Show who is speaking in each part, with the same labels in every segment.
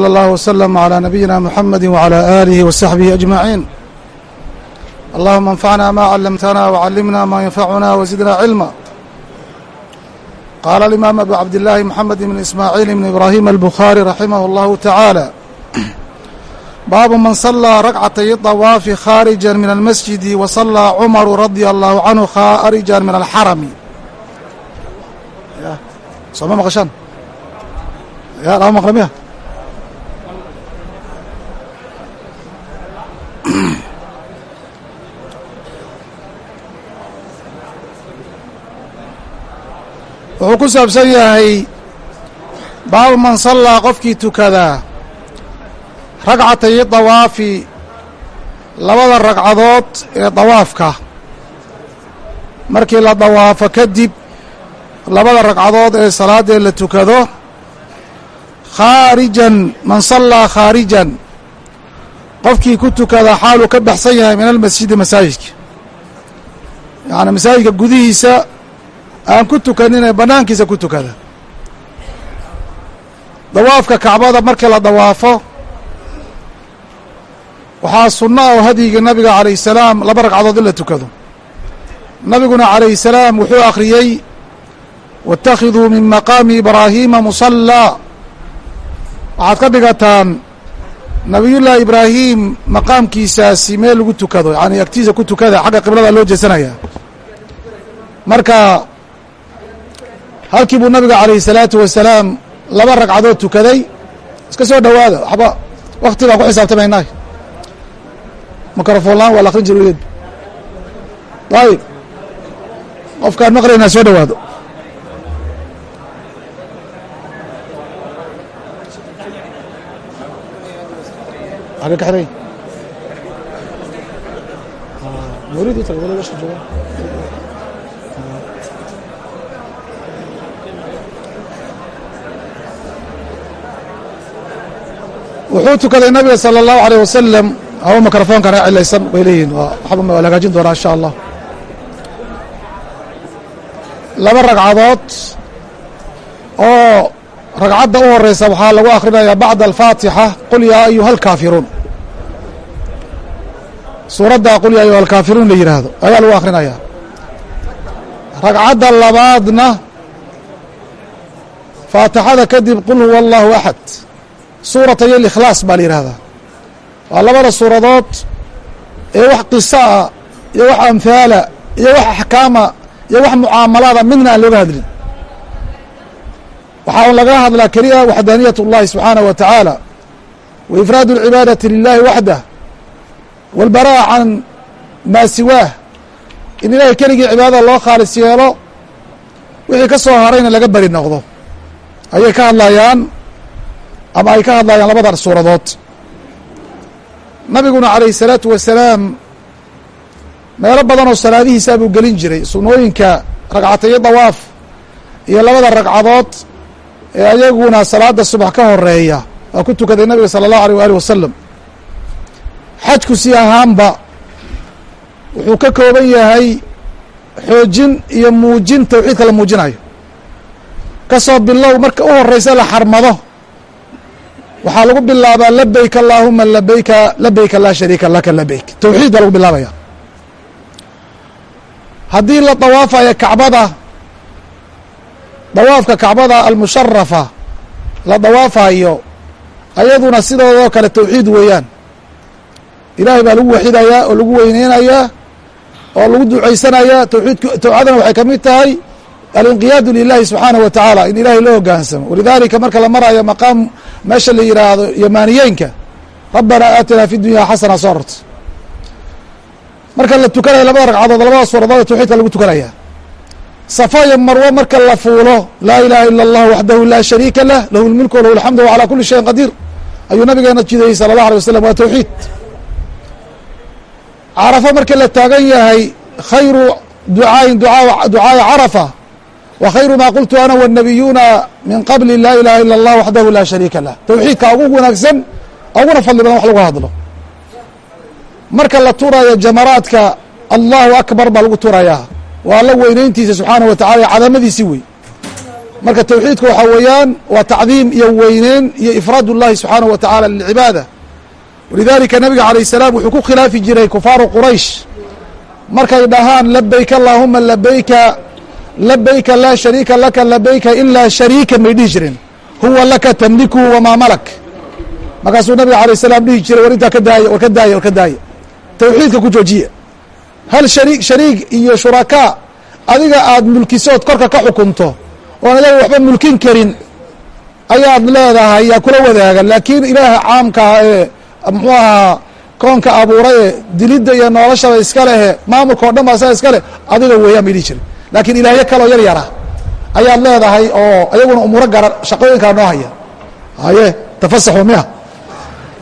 Speaker 1: slى اllah وsلم عlى نabiyina mحamedi وعlى آlihi وصaxbihi أجmaعين allahuma اnfacna ma clamtna وعalimna ma ynfacuna وزidna cilma qala الإmam abu cabdالlahi mحamed بn ismاعيil بn ibrahim الbخarي raximah اllahu taعaalى baabu man صlىa rakcatay الطawaafi khاarija min الmasjidi وصlىa cmaru radي الlahu canhu khaarija min الxarami sooma maqashaan ya lama maqla wuxuu ku saabsan yahay baabu man sallaa qofkii tukadaa ragcatay dawaafi labada ragcadood ee dawaafka. Markii la dawaafo kadib labada ragcadood ee salaadee la tukado khaarijan man sallaa khaarijan qofkii ku tukada xaaluu ka baxsan yahay min almasjidi masaajidka. Yacni masaajidka gudihiisa aan ku tukanin ee bannaankiisa ku tukada. Dawaafka kacbada markii la dawaafo waxaa sunno oo hadyigii nabiga calayh salaam laba ragcadood in la tukado. Nabiguna calayh salaam wuxuu akhriyey wاtakhiduu min maqaami ibraahiima musallaa. Waxaad ka dhigataan nabiyullaahi ibraahim maqaamkiisaasi meel lagu tukado yani agtiisa ku tukada xagga qiblada loo jeesanaya. Marka halkii buu nabiga calayhi salaatu wasalaam laba ragcadood tukaday iska soo dhowaada waxba wakti baan ku xisaabtamaynaa microfonlaan waa la akrin jir ayib qofkaan maqlaynaa soo dhowaado xagee ka xiray mawlid tag wala meesha jooga wuxuu tukaday nabiga salى الlahu عalيه wasalam hawa microfoonkan a cilaysan bay leeyihin waxba waa la hagaajin doonaa insha allah laba ragcadood oo ragcadda u horeysa waxaa lagu akhrinayaa bacda alfaatixa qul yaa ayuha alkaafiruun suuradda qul yaa ayuha alkaafiruun la yidhaahdo ayaa lagu akhrinayaa ragcadda labaadna faatixada kadib qul huwa allahu axad. Suuratay اlikhlaas baa la yihahdaa waa labada suuradood ee wax qisaa iyo wax amhaala iyo wax axkaama iyo wax mucaamalaada midna aan looga hadlin waxaa un lagaga hadlaa keliya waxdaaniyat اllahi subxaanaه wa tacaala wa ifraad اlcibaadati lilahi waxdah wاlbara'a can maa siwaah in ilahay keligii cibaadada loo khaalis yeelo wixii ka soo harayna laga beri noqdo ayay ka hadlayaan ama ay ka hadlayaan labada suuradood nabiguna calayh الsalaatu wasalaam meelo badan oo salaadihiisaa buu gelin jiray sunnooyinka ragcatayo dawaaf iyo labada ragcadood ee ayaguna salaada subax ka horreeya waa ku tukaday nabiga sala allahu aleyh waali wasalam xajku si ahaanba wuxuu ka kooban yahay xoojin iyo muujin tawxiidka la muujinayo. Kasoo bilow marka u horeysa la xarmado waxaa lagu bilaabaa labeyk allaahuma labeyka labeyka laa shariika laka labayk tawxiid baa lagu bilaabaya. Haddii la dawaafayo kacbada dawaafka kacbada almusharafa la dawaafayo ayaduna sidoodoo kale tawxiid weeyaan. Ilaahay baa lagu waxidayaa oo lagu weyneynayaa oo lagu ducaysanayaa tawxiidk tawcadana waxay ka mid tahay alinqiyaadu lilahi subxaanaه wa tacaala in ilahay loo hogaansamo. Walidalika marka la marayo maqaam meesha la yihaahdo yamaaniyeenka rabbanaa aatina fi dunya xasana soo arorta marka la tukanayo labada ragcadood labada suuradood tawxiidka lagu tukanaya safa iyo marwo marka la fuulo laa ilaha ila اllah waxdahu laa shariika lah lahu lmilku walahu alxamdu wcalى kuli shayin qadiir ayuu nabigeena jidayey salى اllah alيه wasalam waa tawxiid carafo marka la taagan yahay khayru ducaayin ducaaya carafa wa khayru ma qultu ana wالnabiyuuna min qabli laa ilaha ila اllah waxdahu laa shariika lah tawxiidka ugu wanaagsan uguna fadli badan wax lagu hadlo marka la tuurayo jamaraadka allahu akbar baa lagu tuurayaa waa alla weyneyntiisa subxaanaه wa tacala cadamadiisi wey marka tawxiidku waxaa weeyaan waa tacdiim iyo weyneyn iyo ifraad اllahi subxaanaه wa taعala lilcibaada walidalika nabiga alayه الsalaam wuxuu ku khilaafi jiray kufaaru quraysh markay dhahaan labayk allahuma labayka labayka laa shariika laka labayka ilaa shariika may dhihi jireen huwa laka tamlikuhu wamaa malak markaasuu nabiga alay salaam dhihi jiray war intaa ka daaya war ka daaya war ka daaya tawxiidka ku joojiya hal shari shariig iyo shurakaa adiga aad mulkisood korka ka xukunto oon iyaga waxba mulkin karin ayaad leedahay yaa kula wadaaga. Laakiin ilaaha caamkaa ee muxuu ahaa koonka abuuray ee dilidda iyo noloshaba iska lehe maamulka o dhan baa saa iska leh adiga weeyaan dhihi jiray. Laakiin ilaahyo kaloo yar yara ayaad leedahay oo ayaguna umuuro garan shaqooyinkaa noo haya. Haye tafasaxu miya.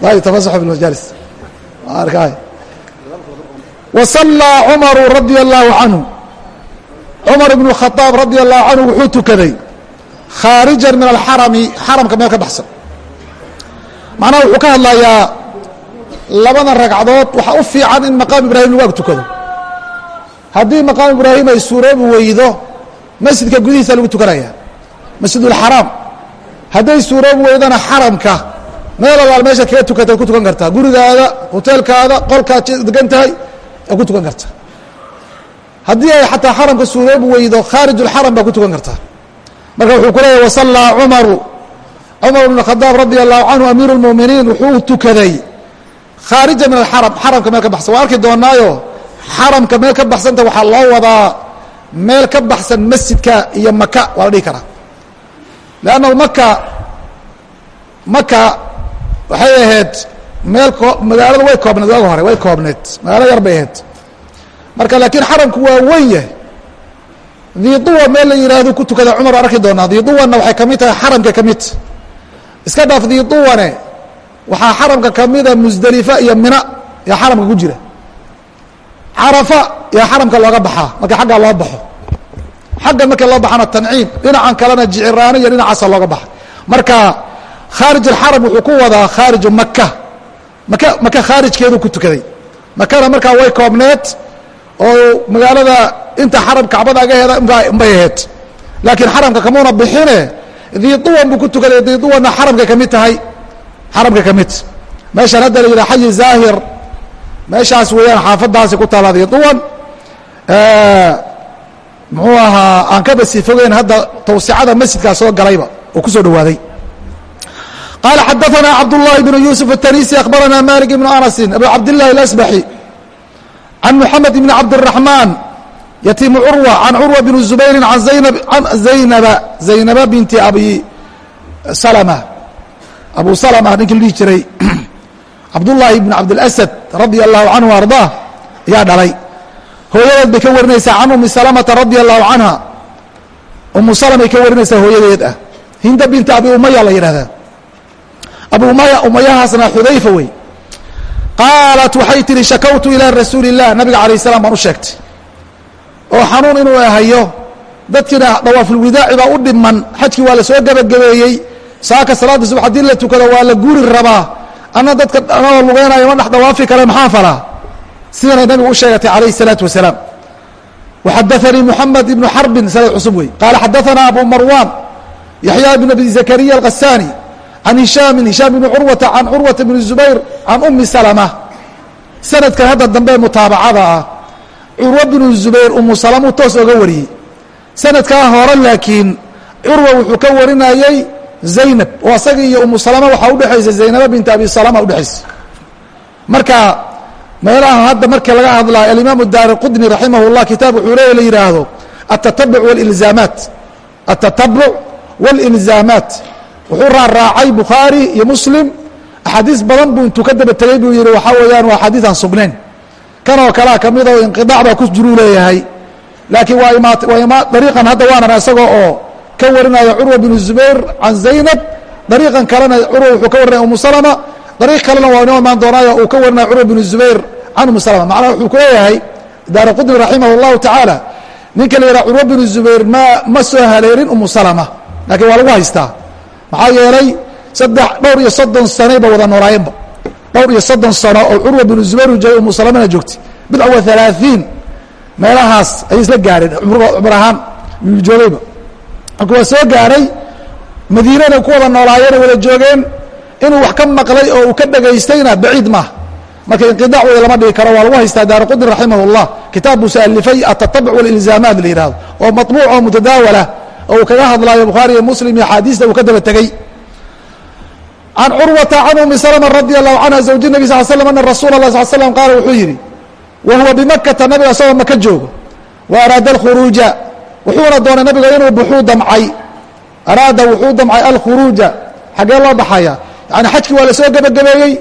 Speaker 1: Ay tafasaxu fi majaalis. Arkay wasallaa cumaru radia allahu canhu cumar ibnu khadaab radia allahu canhu wuxuu tukaday khaarijan min alxarami xaramka meel ka baxsan. Macnaha wuxuu ka hadlayaa labada ragcadood waxaa u fiican in maqaam ibraahim lagu ag tukado. Haddii maqaam ibraahim ay suuroobi weydo masjidka gudihiisa lagu tukanaya masjidulxaraam hadday suuroobi weydona xaramka meel alaal meesha kaga tukata ku tukan kartaa. Gurigaada hoteelkaada qolkaad degan tahay ku tukan karta. Haddii ay xataa xaramka suuroobi weydo khaarij اlxaram baa ku tukan kartaa marka wuxuu ku leeyahy wasallaa cumaru. Cumar bn khadaab radia allahu canhu amiiru اlmuminiin wuxuu tukaday. Khaarija min alxaram xaramka meel ka baxsan. Waa arki doonaayo xaramka meel ka baxsanta waxaa loo wadaa meel ka baxsan masjidka iyo maka waa la dhihi karaa. Leannahu maka maka waxay ahayd meel ko magaalada way koobneed waaga hore way koobneed magaalo yar bay ahayd. Marka laakiin xaramku waa weyn yahay. Diiduwa meel la yidhaahdo ku tukada cumar arki doonaa. Diiduwanna waxay ka mid tahay xaramka ka mid. Iska dhaaf diiduwane waxaa xaramka kamida musdelifa iyo mina yaa xaramka ku jira. Carafa yaa xaramka looga baxaa marka xaggaa loo baxo. Xagga marka loo baxana tanciim dhinacan kalena jiciraano iyo dhinacaasa looga baxa marka khaarij alxaram wuxuu ku wadaa khaariju maka maka maka khaarijkeedu ku tukaday. Makana markaa way koobneed oo magaalada inta xaram kacbada agaheeda unbay ahayd. Laakiin xaramka kamuuna bixine diiduwan buu ku tukaday diiduwanna xaramkay ka mid tahay. Xaramka ka mid. Meeshaan hadda la yidhaha xayi zaahir. Meeshaas weeyaan xaafadaasi ku taala diiduwan muxuu ahaa aan kaba sii fogeyn hadda tawsicada masjidkaa soo galayba oo ku soo dhawaaday. qaala xadaثana cabdالlahi bn yuسuf الtanisi akhbarana malik ibn anasi abu cabdillahi اlasbaxi can muxamed ibn cabdالraحman yatimu curwa can curwa bn zubayri an zaynaba zaynaba binti abi salma abu salma ninkii la dhihi jiray cabdullaahi ibn cabdاlasad radia allahu canhu ardaa ayaa dhalay hooyadeed bay ka warinaysaa can umi salamata radia allahu canha umu salamay ka warinaysaa hooyadeed ah hinda binta abi umaya la yidhahdaa abu umaya umayahaasna xudayfa wey qaalat waxay tihi shakawtu ilaa rasuuli الlah nabiga alayه الsalaam baan u sheegtay oo xanuun inuu hayo dadkiina dawaafulwidaaci baa u dhiman xajkii waa la soo gebagabeeyey saaka salaada subax haddii la tukado waa la guuri rabaa ana dadka anagoo lugeynayo ma dhex dawaafi kale maxaa falaa sidanay nabigu u sheegatay alayh الsalaatu wasalaam waxadaanii muxamed ibnu xarbin sanad cusub wey qaala xadaana abu marwan yaxya ibn abi zakariya alkhasaani can hishaamin hishaam ibni curwata can curwata bni zubayr can umi salama sanadkan hadda dambe mutaabacada ah curwa bnu zubayr umu salamu toos oga wariyey sanadkaa hore laakiin curwa wuxuu ka warinayey zaynab oo asaga iyo umu salama waxaa udhexaysa zaynaba binta abi salama udhexaysa marka meelaha hadda markii laga hadlayo alimaam daari qudni raximah اllah kitaab wuxuu leeya la yidhaahdo atatabuc wاlilzaamaat atatabuc wاlilzaamaat wuxuu raaraacay bukhaari iyo muslim. Axaadiis badan buu intuu ka daba tegey buu yihi waxaa weeyaan waa axaadiis aan sugnayn. Kan oo kalea ka mid oo inqiطaac baa ku jiruu leeyahay. Laakiin waa imaat waa ima dariiqan hadda waanan isagoo oo ka warinaya curwa binu zubayr can zaynab. Dariiqan kalena curwa wuxuu ka warinaya umu salama. Dariiq kalena waa inoo imaan doonaayo uu ka warinaya curwa binu zubayr can umu salama. Macnaha wuxuu ku leeyahay daara qudni raximah اllahu tacaala ninka la yidhaha curwa binu zubayr ma ma soo haleelin umu salama. Laakiin waa lagu haystaa maxaa yeelay saddex dhowr iyo soddon sanayba wada noolaayeenba dhowr iyo soddon sano oo curwa binu zubayr uu joogay umu salamana joogtay bidca wa halaaثiin meelahaas ayay isla gaareen cumr ahaan joogayba marka waa soo gaaray madiinana ku wada noolaayeen wada joogeen inuu wax ka maqlay oo uu ka dhegaystayna baciid maaha marka inqidac wey lama dhigi karo waa lagu haystaa daarqudni raximah اllah kitaab buu saalifay atatabuc wاlilzaamaat la yihahdo oo maطbuuc oo mutadaawalah oo uu kaga hadlaayo bukhaari iyo muslim iyo axaadiista uu ka daba tegey can curwata can umi salma radi allahu canha zawji nebi sal slm ana rasuula allah sal slam qaala wuxuu yidhi wa bimakata nabiga isagoo maka joogo. Wa araada alkhuruuja. Wuxuuna doonay nabiga inuu buxuu damcay. Araada wuxuu damcay alkhuruuja. Xaggee loo baxaya yani xajkii waa la soo gebagabeeyey.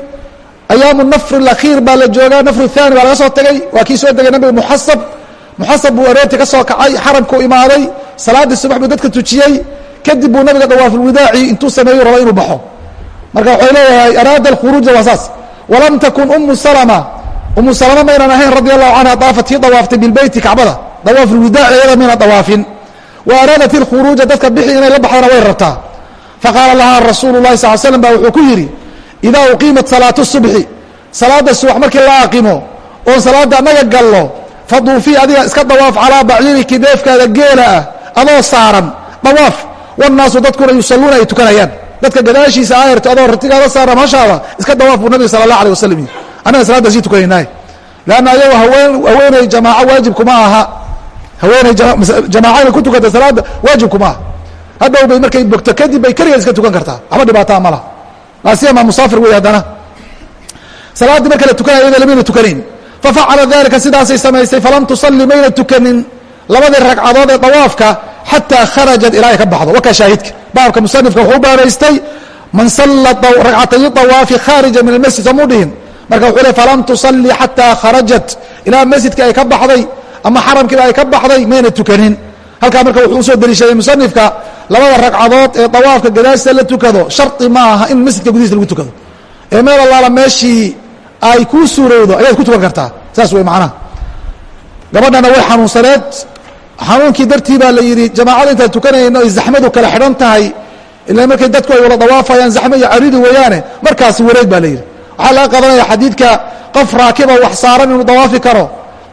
Speaker 1: Ayaamu nafri lakhiir baa la joogaa nafru thaani baa laga soo tegey waa kii soo degay nabiga muxasab muxasab buu aroorti ka soo kacay xaramkuu imaaday salaaddii subax buu dadka tujiyey kadib buu nabiga dawaafulwidaaci intuu sameeyu raba inuu baxo. Marka waxay leeyahay araada alkhuruuja waa saas. Walam takun umu salma umu salama maynan ahayn radi allahu canha daafat tii dawaaftay bilbeyti kacbada. Dawaafulwidaaci iyada mayna dawaafin wa araadat ilkhuruuja dadka bixi inay la baxdana way rabtaa faqaala lahaa rasuulu lahi sal slam ba wuxuu ku yidhi idaa uqiimat salaatu subxi salaada subax markii la aqimo oon salaada annaga gallo faduufii adiga iska dawaaf calaa baciiriki deefkaada geela ah adoo saaran dawaaf. Wannaasu dadkuna yusalluuna ay tukanayaan. Dadka gadaashiisa aayarto adoo ratigaada saaran hashaada iska dawaaf buu nabiga sala allah alay wasalam yii annaga salaadda sii tukanaynaay. Leanna haween haweeney jamaaco waajibkuma aha. Haweeney jamaaca inay ku tukata salaadda waajibkuma aha. Hadhow bay markay bogto kadib bay keligeed iska tukan kartaa. Waxba dhibaataa ma laha laasiyama musaafir wey haddana. Salaaddii marka la tukanaya iyada lamayna tukanayn fafacala dalika sidaasay samaysay falam tusalli mayna tukanin labadii ragcadood ee dawaafka xataa kharajat ilaa ay ka baxdo. Wakaa shaahidka. Baabka musanifka wuxuu u baabaystay man salla ragcatay dawaafi khaarija min almasjid soomuu dhihin. Marka wuxuu le falam tusalli xataa kharajat. Ilaa masjidka ay ka baxday ama xaramkiiba ay ka baxday mayna tukanin. Halkaa marka wuxuu u soo deliishaday musanifka labada ragcadood ee dawaafka gadaashisa la tukado shardi ma aha in masjidka gudihiisa lagu tukado. Ee meel allaala meeshii ay kuu suurowdo ayaad ku tukan kartaa. Saas wey macnaha gabadhana way xanuunsaneed xanuunkii dartii baa la yidhi jamaacada intaan tukanayno ay zaxmadu kala xidhan tahay ila markay dadku ay wada dawaafayaan zaxmo iyo caridi weeyaane markaasi wareeg baa la yidhi. Waxaa laga qadanaya xadiidka qof raakiba wax saaran inuu dawaafi karo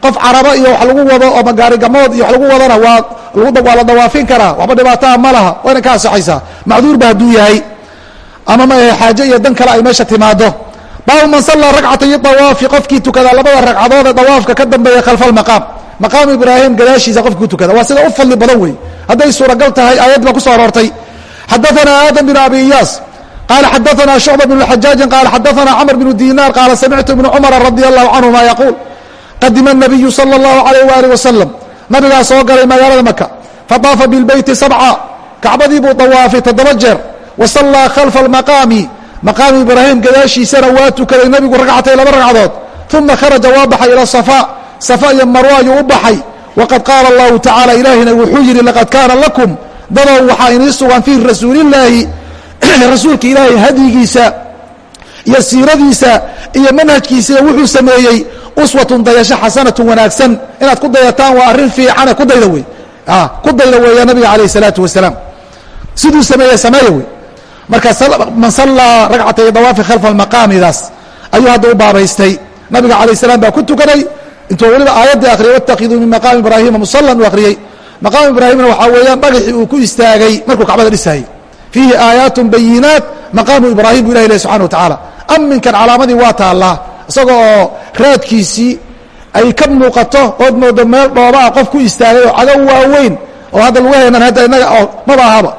Speaker 1: qof caraba iyo wax lagu wado ama gaarigamood iyo wax lagu wadana waa la dawaafin karaa waxba dhibaataa ma laha wayna ka ansaxaysaa. Macduurba hadduu yahay ama ma xaaje iyo dan kale ay meesha timaado baabu man sallaa ragcatay dawaafi qofkii tukada labada ragcadood ee dawaafka ka dambeeya khalfa almaqaam maqaamu ibraahim gadaashiisa qofkuu tukada. Waa sida u fadli badan wey hadday suuragal tahay aayad baa kuso aroortay. Xadaanaa aadam bin abi iyaas. Qaala xadaanaa shucba bn xajaajin qaala xadaanaa camr bn dinaar qaala samictu ibn cumara radi allahu canhuma yaquul qadima nabiyu sala allahu alayh waalih wasalam nabigaa soo galay magaalada maka fataafa bilbeyti sabca. Kacbadii buu dawaafay toddoba jeer. Wa sallaa khalfa almaqaami. Maqaamu ibraahim gadaashiisana waa tukaday nebigu ragcatay laba ragcadood. Uma kharaja waa baxay ila safaa safa iyo marwo ayuu u baxay. Waqad qaala allahu tacaala ilaahina wuxuu yidhi laqad kaana lakum. Dadow waxaa inii sugan fii rasuulillaahi rasuulka ilaahay hadyigiisa iyo siiradiisa iyo manhajkiisa iyo wuxuu sameeyey uswatun dayasho xasanatun wanaagsan. Inaad ku dayataan waa arrin fiicane ku dayda wey. Ku dayda weeya nabiga calayh isalaatu wasalaam. Siduu sameeye sameeya wey. Marka man sallaa ragcatay dawaafi khalfa almaqaamidaas ayuu hadda u baabaystay. Nabiga calayh salaam baa ku tukaday intuu weliba aayaddii akhriyay watakiduu min maqaami ibraahima musallan uu akhriyey maqaam ibraahimna waxaa weeyaan dhagaxii uu ku istaagay markuu kacbada dhisaayey fiihi aayaatun bayinaat maqaamu ibraahim bu ilah leh subxana wa tacaala aminkan calaamadii waa taallaa isaga oo raadkiisii ay ka muuqato ood moodo meel dhoobaa qof ku istaagay oo cago waaweyn oo hadda lagu haynan hadda inaga oo maba ahaba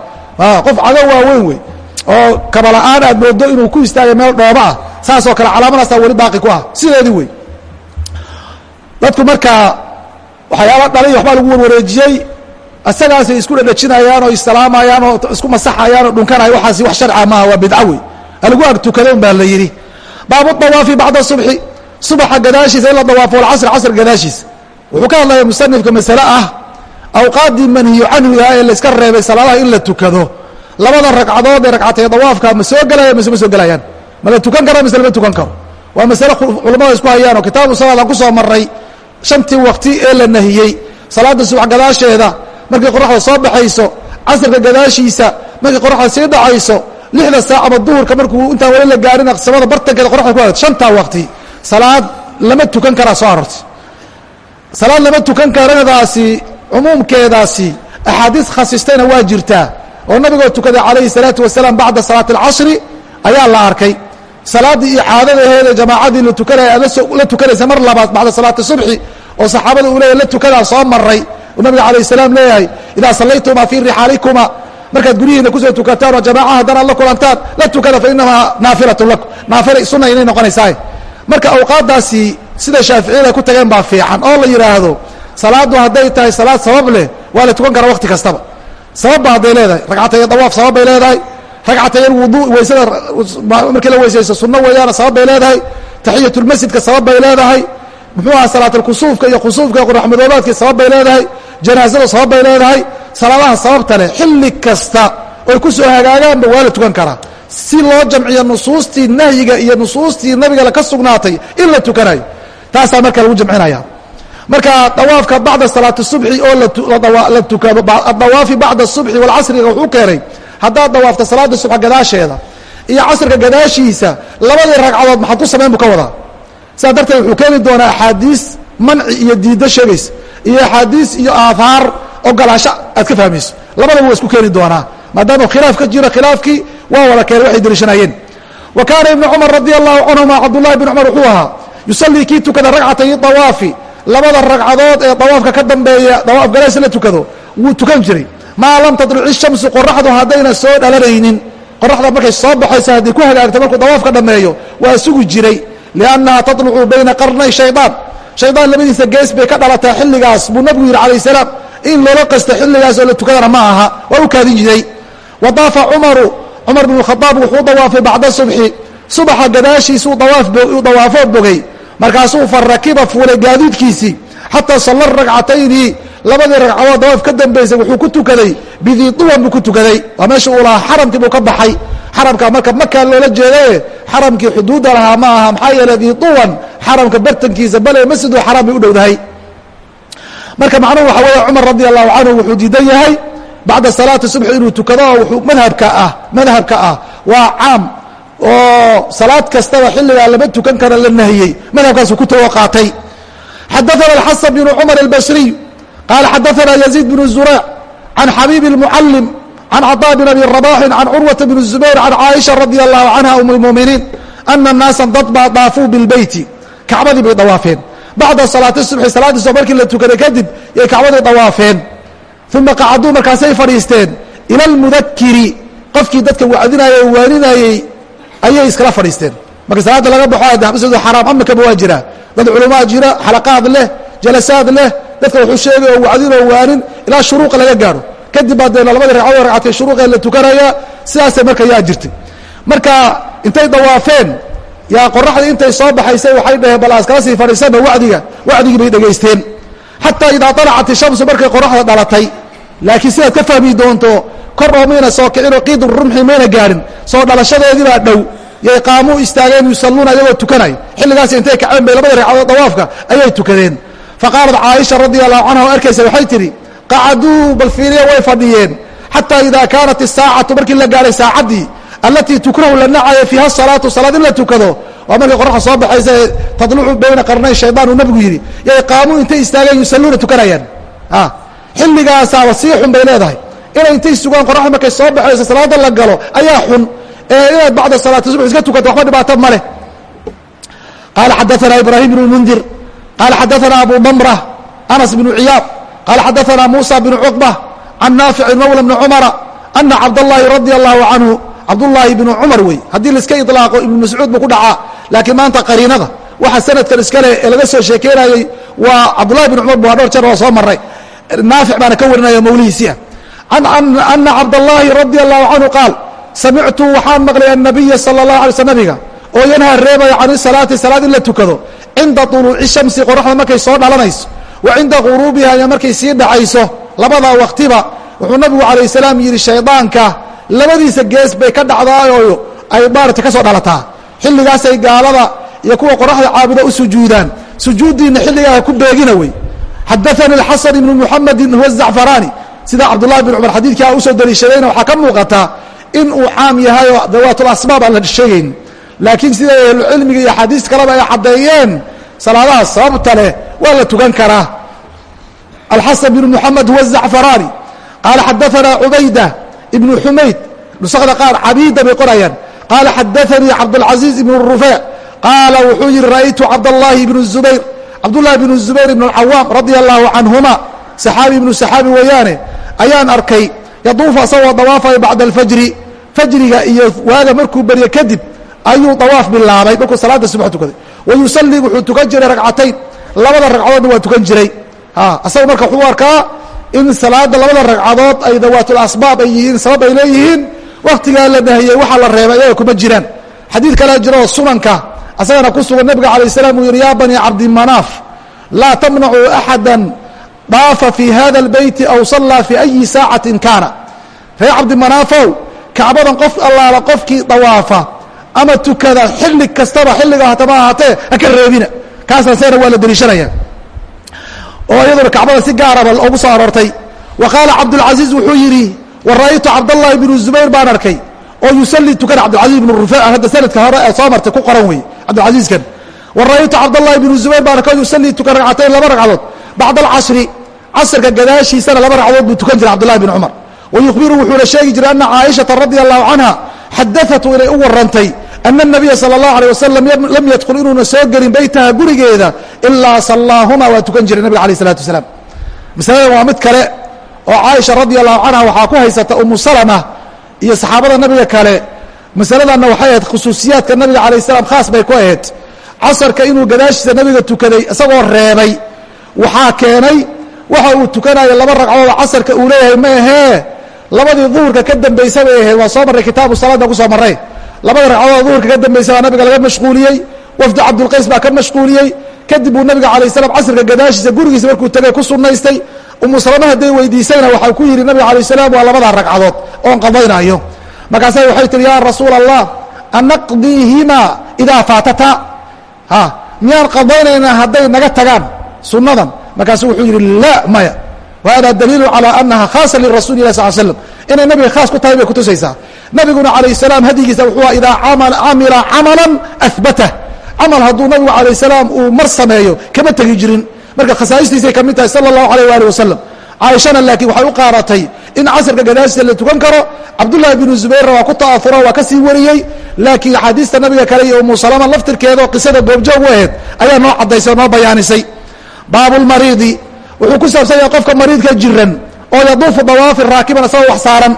Speaker 1: qof cago waaweyn wey. Oo kabala'aan aad moodo inuu ku istaagay meel dhooba ah saasoo kale calaamadaasaa weli baaqi ku ah. Sideedii wey dadku markaa waxyaaba dhalay waxbaa lagu warwareejiyey isagaasay isku dhedhejinayaan oo issalaamayaan oo isku masaxayaan oo dhunkanaya waxaasi wax sharca maaha waa bidca wey halagu ag tukadoon baa la yidhi. Baabu dawaafi bacda subxi subaxa gadaashiisa in la dawaafo alcasr casr gadaashiisa. Wuxuu ka hadlaya musanifka masale ah awqaaddii manhiyu canhuga ee layska reebay salaadaha in la tukado. Labada ragcadood ee ragcatay dawaafka ma soo gelaya mise ma soo gelayaan ma la tukan kara mise lama tukan karo. Waa masale culamada isku hayaan oo kitaabu salaad aan ku soo maray shantii wakti ee la nahiyey. Salaada subax gadaasheeda markay qoraxda soo baxayso casrka gadaashiisa markay qoraxda sii dhacayso lixda saac ama duhurka markuu intaan wali la gaarin aqsamada bartankeeda qoraxda ku aad shantaa wakti salaad lama tukan karaa soo aroortay. Salaad lama tukan karadaasi cumuumkeedaasi axaadiis khasistayna waa jirtaa. Oo nabigoo tukaday calayhi salaatu wasalaam bacda salaati alcasri ayaa la arkay. Salaaddii iyo caadadaheeda jamaacadii la tukanaya aad la tukanaysa mar labaad bacda salaati subxi oo saxaabada uu leeyahy la tukadaa soo maray uu nabiga alayh salaam leeyahay idaa sallaytuma fii rixaalikuma. Markaad guryihiina ku soo tukataan oo jamaaca haddana ad la kulantaan la tukada fa inamaa naafilatun lakum. Naafila sunna inay noqonaysaa marka awqaaddaasi sida shaaficiyada ku tageen baa fiican oo la yidhaahdo salaaddu hadday tahay salaad sabab leh waa la tukan karaa wakti kastaba. Sababba hadday leedahay ragcatay dawaaf sabab bay leedahay. Ragcatay alwudu weysada markii la weysayso sunno weeyaan sabab bay leedahay. Taxiyatulmasjidka sabab bay leedahay muxuu aha salaatlkusuufka iyo khusuufka qoraxmadoobaadka sabab bay leedahay janaazada sabab bay leedahay salaadaha sababta xilli kasta oy ku soo hagaagaanba waa la tukan karaa si loo jamciyo nusuustii nahyiga iyo nusuustii nabiga ka sugnaatay in la tukanayo taasaa marka lagu jamcinaya. Marka dawaafka bacda salaati subxi oo la tukado adawaafi bacda subxi walcasriga wuxuu keenay haddaad dawaafta salaada subxa gadaasheeda iyo casrka gadaashiisa labadii ragcadood maxaad ku samayn buu ka wadaa sidaa darteed wuxuu keeni doonaa axaadiis manci iyo diiddo sheegaysa iyo axaadiis iyo aahaar ogolaansho aad ka fahmayso. Labadaba waa isku keeni doonaa maadaama khilaaf ka jiro khilaafkii waa wada keenay waxay deliishanayeen. Wa kaana ibnu cumar radi allahu canhuma cabdullahi bn cumar wuxuu ahaa yusallii kii tukada ragcatay dawaafi. Labada ragcadood ee dawaafka ka dambeeya dawaaf galaas la tukado wuu tukan jiray. Maa lam tadluci shamsu qoraxdu haddayna soo dhalanaynin. Qoraxda markay soo baxayso haddii ku hagaagto markuu dawaafka dhammeeyo waa sugi jiray liannaha tadlucu bayna qarnay shaydaan shaydaan labadiisa gees bay ka dhalataa xilligaas buu nabigu yidhi calayh salaam in loola qasto xilligaas oo la tukadana ma aha waa u kaadin jiray wa daafa cumaru cumar bn khadaab wuxuu dawaafay bacda subxi subaxa gadaashiisuu dawaafoo bogay markaasuu farakiba fuulay gaadiidkiisii xataa salla ragcatayni labadii ragcadood dawaaf ka dambaysay wuxuu ku tukaday bidii duwan buu ku tukaday waa meesha uu lahaa xaramkii buu ka baxay xaramka marka makaa loola jeedaye xaramkii xuduudda lahaa ma aha maxaa yeele dii duwan xaramka bartankiisa bale masjidu xaraam bay u dhowdahay. Marka macnuhu waxa weeye cumar radi allahu canhu wuxuu diidan yahay bacda salaati subxi inuu tukado oo madhabka ah madhabka ah waa caam oo salaad kastaba xilligaa lama tukan kara la nahiyey madhabkaasuu ku tago qaatay. Xadaana alxasan bnu cumar albasriy qaala xadaana yaziid bnu zuraac can xabiibi اlmucalim can caطaa bn abi rabaxin can curwata bn zubayr can caaisha radi allahu canha um اlmuminiin ana naasa dad baa daafuu bilbeyti kacbadii bay dawaafeen bacda salaati subxi salaadiiso markii la tukaday kadib yay kacbadii dawaafeen uma qacaduu markaasay fadhiisteen ila almudakiri qofkii dadka wacdinayay o waaninayey ayay iskala fadhiisteen marka salaada laga baxo daxbasadu xaraam amakaba waa jira dad culamaa jira xalaqaad leh jalasaad leh dadka wuxuu sheegay oo wacdin oo waanin ilaa shuruuqa laga gaaro kadib baa dee labadii ragcado ragcatay shuruuqee la tukanaya sidaasay marka yaa jirtay. Marka intay dawaafeen yaa qoraxdii intay soo baxaysay waxay dhaheen bal askala sii fadhiisana wadiga wacdigii bay dhegaysteen. Xataa idaa alacat ishamsu markay qoraxda dhalatay. Laakiin sidaad ka fahmi doonto kor oo mayna soo kicinoo qiidu rumxi mayna gaarin soo dhalashadeediibaa dhow. Yay qaamuu istaageen yusalluuna iyagoo tukanay. Xilligaas intay kaceen bay labada ragcadood dawaafka ayay tukadeen faqaalat caaisha radi allahu canha oo arkaysa waxay tidhi qacaduu bal fiiriya way fadhiyeen xataa idaa kaanat isaacatu markii la gaahay saacaddii allatii tukrahu la nacayo fiiha salaatu salaad in la tukado waa markay qoraxda soo baxaysa tadlucu bayna qarnay shaydaan uu nabigu yidhi yay qaamuu intay istaageen yusalluuna tukanayaan xilligaasaaba sii xun bay leedahay inay intay sugaan qoraxda markay soo baxayso salaada la galo ayaa xun ee inaad bacda salaati subx iska tukato waxba dhibaato ma leh qaala xadaana ibraahim bnu mundir qaala xadaana abu damra anas bnu ciyaad qaala xadaana muusa bnu cuqba can naaficin mawla bni cumara ana cabdاllahi radi allahu canhu cabdullaahi bnu cumar wey haddii laiska ilaaqo ibnu mascuud buu ku dhacaa laakiin maanta qariinada waxa sanadkan iskale ee laga soo sheekeynayey waa cabdullahi bn cumar bu waa dhowr jeer oo soo maray naafic baana ka warinaya mawlihiisii ah ana cabdallaahi radi allahu canhu qaal samictu waxaan maqlay annabiya sala اllah alay sl nabiga oo yanhaa reebaya can isalaati salaad in la tukado cinda طuluuci shamsi qoraxda markay soo dhalanayso wa cinda guruubiha iyo markay sii dhacayso labadaa waktiba wuxuu nabigu calayh salaam yidhi shaydaanka labadiisa gees bay ka dhacdaayo ay maarata ka soo dhalataa. Xilligaasay gaalada iyo kuwa qoraxda caabuda u sujuudaan. Sujuuddiinna xilligaaha ku beegina wey. Xadaanii alxasan ibnu muxamedin huwa azacfaraani sida cabdullahi bin cumar xadiidkaa u soo daliishadayna waxaa ka muuqata in uu caam yahay oo dawaatasbaab aan la sheegayn. Laakiin sida ahlucilmiga iyo axaadiis kaleba ay caddeeyeen salaadaha sababta leh waa la tukan karaa alxasan bn muxamed huwa الzacfaraani qaala xadaثana cubayda ibnu xumayd nusakda qaar cabiida bay qorayaan qaala xadaثanii cabdاlcaزiiz ibn rufeec qaala wuxuu yihi ra'aytu cabdاllahi ibn zubayr cabdullahi bn zubayr ibn اcawaam radia allahu canhuma saxaabi ibnu saxaabi weeyaane ayaan arkay yaduufu asagoo dawaafaya bacda alfajri fajriga iyo waaga markuu berye kadib ayuu dawaaf bilaabay markuu salaada subax tukaday wa yusalii wuxuu tukan jiray ragcatayn labada ragcadoodna waa tukan jiray asaga marka wuxuu arkaa in salaada labada ragcadood ay dawaatul asbaab ay yihiin sabab ay leeyihiin waktigaa la nahiyey waxaa la reebay ayaga kuma jiraan. Xadiid kalea jira oo sunanka asagana ku sugan nabiga alay salam uu yihi yaa bani cabdimanaaf laa tamnacuu axada daafa fii hada اlbeyti aw sallaa fii ayi saacatin kaana. Reer cabdimanaafow kacbadan qof allaala qofkii dawaafa ama tukada xilli kastaba xilliga hatama ahaatee haka reebina. Kaasasena waa la deliishanaya oo iyaduna kacbada si gaaraba ogu soo aroortay. Wa qaala cabdulcasiiz wuxuu yidhi wa ra'aytu cabdallaahi bnu zubayr baan arkay oo yusallii tukan cabdilcasiiz bnu rufeec ah, hadda sanadka hore ee soo martay ku qoran wey cabdilcasiiskan wa ra'aytu cabdallaahi bnu zubayr baan arkay oo yusallii tukan ragcatayn laba ragcadood. Bacda alcashri casrka gadaashiisana laba ragcadood buu tukan jiray cabdullahi bn cumar. Wa yukhbiru wuxuuna sheegi jiray ana caaishata radia allahu canha xadaatu inay u warantay ana nabiya sal allahu alay wasalam lam yadkhul inuuna soo gelin beytaha gurigeeda ilaa sallaahuma waa tukan jiray nabiga alayh salatu wasalaam masaladan waa mid kale oo caaisha radia allahu canha waxaa ku haysata umu salama iyo saxaabada nabiga kale masaladanna waxay ahayd khusuusiyaadka nabiga alayh salaam khaas bay ku ahayd casarka inuu gadaashiisa nabiga tukaday isagoo reebay waxaa keenay waxa uu tukanayo laba ragcooda casarka uu leeyahay ma ahee labadii duhurka ka dambaysay bay ahayd waa soo marray kitaabu salaada ku soo marray labada ragcadood duhurka ka dambaysa baa nabiga laga mashquuliyey. Wafdi cabdulqays baa ka mashquuliyey. Kadib uu nabiga alayh salam casrka gadaashiisa gurigiisa markuu tagay ku sunnaystay. Umu salama hadday weydiisayna waxaa ku yidhi nabiga alayh salaam waa labadaa ragcadood oon qadaynaayo. Markaasa waxay tihi ya rasuul allah anaqdiihima idaa faatata. Ha miyaan qadaynaynaa hadday naga tagaan sunnadan? Markaasu wuxuu yidhi la maya wa hada daliilu calى anaha khaasa lirasuli lah sal slam inay nabiga khaas ku tahay bay kutusaysaa nabiguna alayh salaam hadyigiisa wuxuu idaa camila camala ahbatah camal hadduu nabigu alayh salaam uu mar sameeyo kama tegi jirin. Marka khasaa'istiisay ka mid tahay sala اllahu alayh ali wasalam caaishana laakiin waxay u qaaratay in casrka gadaashiisa la tukan karo. Cabdullahi binu zubayrna waa ku ta'auro waa ka sii wariyey. Laakiin axaadiista nabiga kale iyo umu salama laftirkeedaoo qisada goobjoog u ahayd ayaa noo caddaysay oo noo bayaanisay. Baabulmariidi wuxuu ku saabsan yahay qofka mariidka jiran oo yaduufu dawaafi raakiban isagoo wax saaran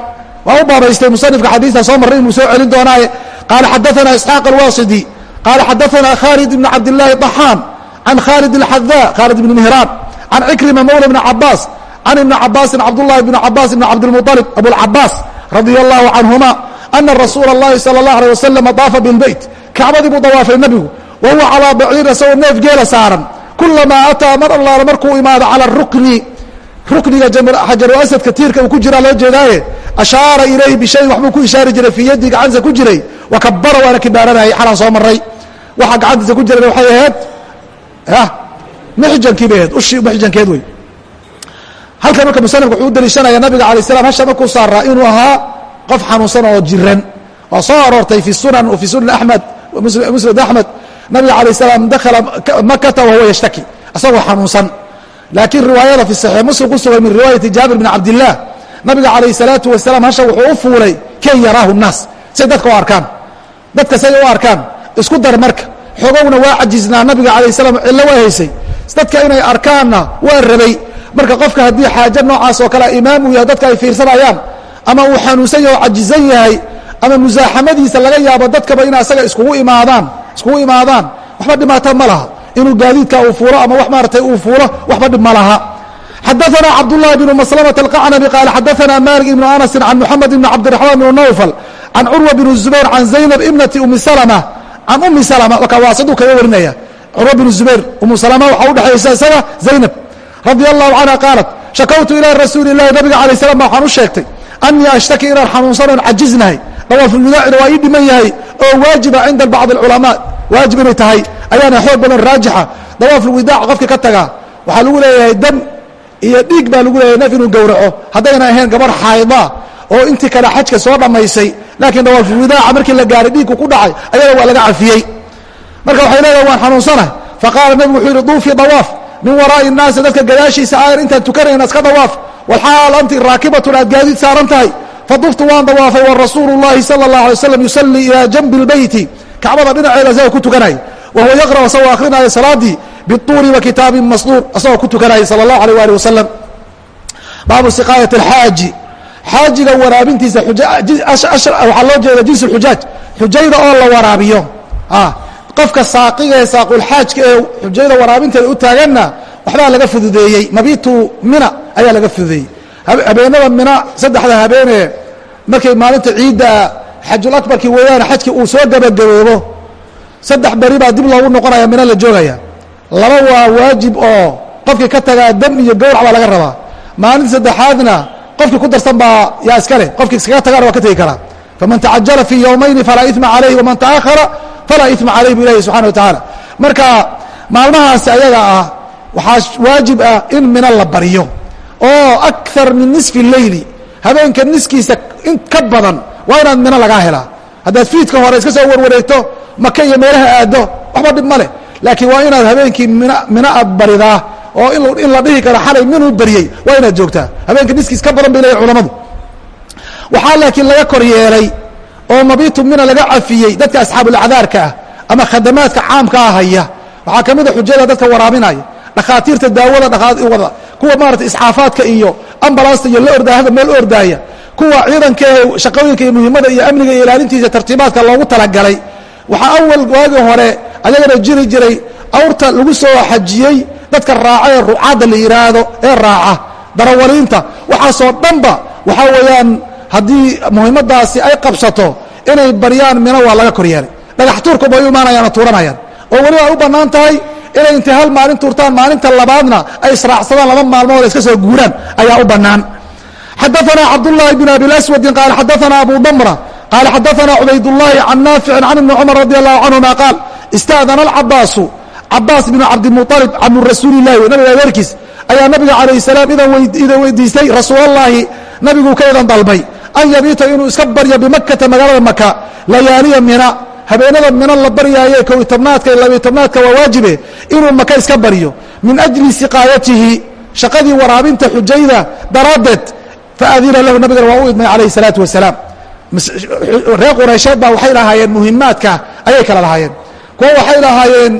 Speaker 1: waa u baabaystay musanifka xadiista soo marray inuu soo celin doonaaye qaala xadaثana isxaaq alwaasidi qaala xadaثana khaalid ibn cabdillaahi طaxaan can khaalid اlxadaa khaalid ibn mihraan can cikrima mawla bni cabaas can ibni cabaasin cabdullahi bni cabaas ibn cabdilmuطalib abulcabaas radia allahu canhuma ana rasuula اllahi salى اllah alيه wasalam daafa bilbeyt kacbadii buu dawaafay nebigu wa huwa calaa baciir isagoo neef geela saaran kulamaa ataa mar allaala markuu imaado cala rukni rukniga xajaru asadka tiirka uu ku jiraa loo jeedaaye ashaara ilayhi bishayin waxbuu ku ishaari jiray fii yadii gacantiisa ku jiray wa kabara waana kibaaranayay xalaan soo maray waxa gacantiisa ku jirana waxay ahayd mixjankii bay ahayd ushii mixjankeed wey halkan marka musanifka wuxuu u daliishanaya nabiga alay slam hasha markuu saaraa inuu ahaa qof xanuunsan oo jiran waa soo aroortay fi sunan fi sunan axmed musnad axmed nabiga alay salaam dakhala makata wahuwa yashtaki. Isagoo xanuunsan. Laakiin riwaayada fi saxiix muslim ku sugan min riwaayati jaabir bn cabdillaah nabiga calayh salaatu wasalaam hasha wuxuu u fuulay kan yaraahu naas say dadka u arkaan. Dadka say u arkaan. Isku dar marka. Xogowna waa cajiznaa nabiga alayh salaam cillo waa haysay. Dadka inay arkaanna waa rabay. Marka qofka haddii xaajo noocaas oo kale imaam uu yahay dadka ay fiirsanayaan ama uu xanuunsan yahay oo cajizan yahay ama musaaxamadiisa laga yaabo dadkaba ina isaga iskugu imaadaan iskugu imaadaan waxba dhibaato ma laha inuu gaadiidka uu fuulo ama wax maaratay uu fuulo waxba dhib ma laha xadaثna cabdالlahi بn maslmة الqacnabi qaal xadaثna malik ibn anasi can mxamed ibn cabdiرaحman bn nawfl can curwa bn zubayr can zaynab ibnati umi slma can umi slma waasiduu kaga warinaya curwa bn zubayr umu slma waxaa udhexaysa isaga zaynab radi allahu canha qaalat shakawtu ilaa rasuuli اlahi nabiga alay slam ba waxaan u sheegtay anii ashtaki inaan xanuunsanoon cajiznahay nawaafilmudaaci waa ii dhiman yahay oo waajiba cinda bacdi alculamaa. Waajib inay tahay. Ayaana xoog badan raajixa. Dawaafulwidaac qofkii ka taga waxaa lagu leeyahay dam iyo dhiig baa lagu leeyahay naf inuu gowraco. Haddayna ahayn gabarh xaayda oo intii kale xajka soo dhammaysay laakiin dawaafulwidaaca markii la gaaray dhiigku ku dhacay ayada waa laga cafiyey. Marka waxay leedahay waan xanuunsana. Faqaala nabigu wuxuu yidhi duufii dawaaf min waraa'i innaasi dadka gadaashiisa aayan intaan tukanayna iska dawaaf walxaal anti raakibatun aad gaadiid saaran tahay faduftu waan dawaafay warasuulu llahi sala اllahu alay slam yusallii ilaa janbi اlbeyti kacbada dhinaceeda isagoo ku tukanay wa huwa yaqra' isagoo akrinaya salaadii bituuri wa kitaabin masduur isagoo ku tukanayay sala اllahu alيh ali wasalam baabu siqaayat اlxaaji xaajiga waraabintiisa waxaa loo jeeda jins xujaaj xujayda oo la waraabiyo qofka saaqiga ee saaqulxaajka ee xujayda waraabinteeda u taaganna waxbaa laga fududeeyey mabitu mina ayaa laga fududeeyey habeenada mina saddexda habeenee markay maalinta ciidda xajulabarkii weeyaan xajkii uu soo gabagaboobo saddex beri baa dib loogu noqonaya mina la joogaya. Laba waa waajib oo qofkii ka tagaa dam iyo gawrac baa laga rabaa. Maalinta saddexaadna qofkii ku darsan baa yaa iska qofkii iskaga tagana waa ka tegi karaa. Faman tacajala fii yowmayni falaa ima calayhi waman taahara falaa ima calayh bu ilahi subxana wa tacaala marka maalmahaasi ayaga ah waxaa waajib ah in mina la baryo oo akar min nisfi leyli habeenka niskiisa in ka badan waa inaad mino lagaa helaa. Haddaad fiidka hore iska soo warwareegto maka iyo meelaha aaddo waxba dhib ma leh. Laakiin waa inaad habeenkii min mino aad baridaa oo in la dhihi karo xalay minuu bariyey waa inaad joogtaa. Habeenka niskiis ka badan bay leeyahy culamadu. Waxaa laakiin laga kor yeelay oo mabitu mina laga cafiyey dadka asxaabulacdaarka ah ama khadamaadka caamkaa haya. Waxaa ka mida xujada dadka waraabinaya dhakhaatiirta daawada dhawada kuwa maarata isxaafaadka iyo ambalasta iyo la ordaahada meel ordaaya kuwa ciidanka ee shaqooyinka iyo muhiimada iyo amniga iyo ilaalintiisa tartiibaadka loogu talagalay. Waxaa awal waagi hore ayagana jiri jiray awrta lagu soo xajiyey dadka raaca ee rucaadda la yidhaahdo ee raaca darawaliinta. Waxaasoo dhanba waxaa weeyaan haddii muhiimadaasi ay qabsato inay baryaan mino waa laga kor yeelay dhagax tuurku bay u imaanayaano tuuranayaan oo weliba ay u bannaan tahay inay intay hal maalin tuurtaan maalinta labaadna ay israacsadaan laba maalmood iska soo guuraan ayaa u bannaan xadaثna cabdالlahi بn abi aswadi qaal xadaثna abu dmra qaal xadaثna cubaydالlahi can naafici can ibni cmr radi الlahu canهuma qaal ista'dana اlcabaasu cabaas bn cabdimuطalib camu rasuuli lahi nabiga adeerkiis ayaa nabiga calayh الsalaam idan weydiistay rasuulallaahi nabiguu ka idan dalbay an yabiita inuu iska baryo bimakata magaalada maka layaaliya mina habeenada mina la baryaaye kow tobnaadka iyo labiy tobnaadka waa waajibe inuu maka iska baryo. Min ajli siqaayatihi shaqadii waraabinta xujayda daraaddeed faadina lahu nabigana waa u idmay calayhi salaatu wasalaam. Reer quraysheed baa waxay lahaayeen muhimaadka ayay kala lahaayeen. Kuwa waxay lahaayeen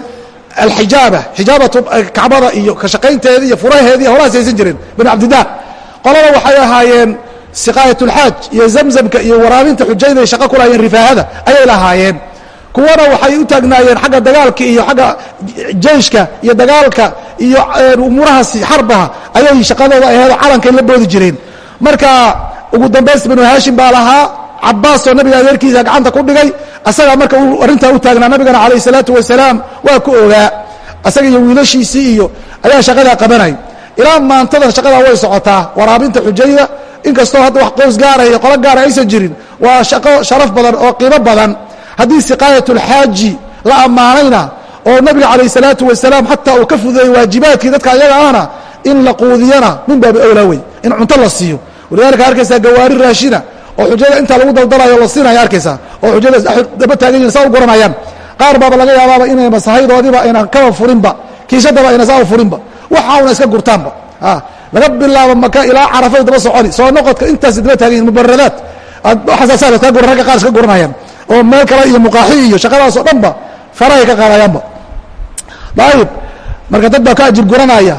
Speaker 1: alxijaaba xijaabatu kacbada iyo ka shaqaynteedi iyo furaheedii horaas haysan jireen binu cabdidaar qolada waxay ahaayeen siqaayat اlxaaj iyo zamzamka iyo waraabinta xujayda ay shaqo ku lahaayeen rifaahada ayay lahaayeen kuwana waxay u taagnaayeen xagga dagaalka iyo xagga jeyshka iyo dagaalka iyo umuurahaasi xarbaha. Ayay shaqadooda aheedo calankay la boodi jireen. Marka ugu dambays banu haashim baa lahaa cabaas oo nabiga adeerkiisa gacanta ku dhigay. Asagaa marka arrintaa u taagnaa nabigana calayh salaatu wasalaam waa ku ogaa. Asaga iyo wiilashiisii iyo ayaa shaqadaa qabanay. Ilaa maantadan shaqadaa way socotaa. Waraabinta xujayda inkastoo hadda wax qoys gaara iyo qolo gaara aysan jirin waa shaqo sharaf badan oo qiimo badan haddii siqaayat اlxaaji la ammaanayna oo nabiga calayh salaatu wasalaam xataa uu ka fududeeyey waajibaadkii dadka ayaga ahna in la quudiyana min baabi awlaa wey in cunto la siiyo. Walidalika arkaysaa gawaari raashina oo xujada intaa lagu daldalayo la siinaya arkaysaa oo xujada daba taagan yihiin saa u guranayaan qaar baaba laga yaabaaba inay masahaydoodiiba aynan kaba furinba kiishadaba ayna saa u furinba. Waxa una iska gurtaanba. Laga bilaabo maka ilaa carafay daba soconi soo noqodka intaas daba taagan yihiin mubaradaat waxaasaasa iska guran ragga qaar iska guranayaan oo meel kale iyo muqaaxi iyo shaqadaasoo dhanba farahay ka qaadayaanba ayib marka dad baa ka ajir guranaya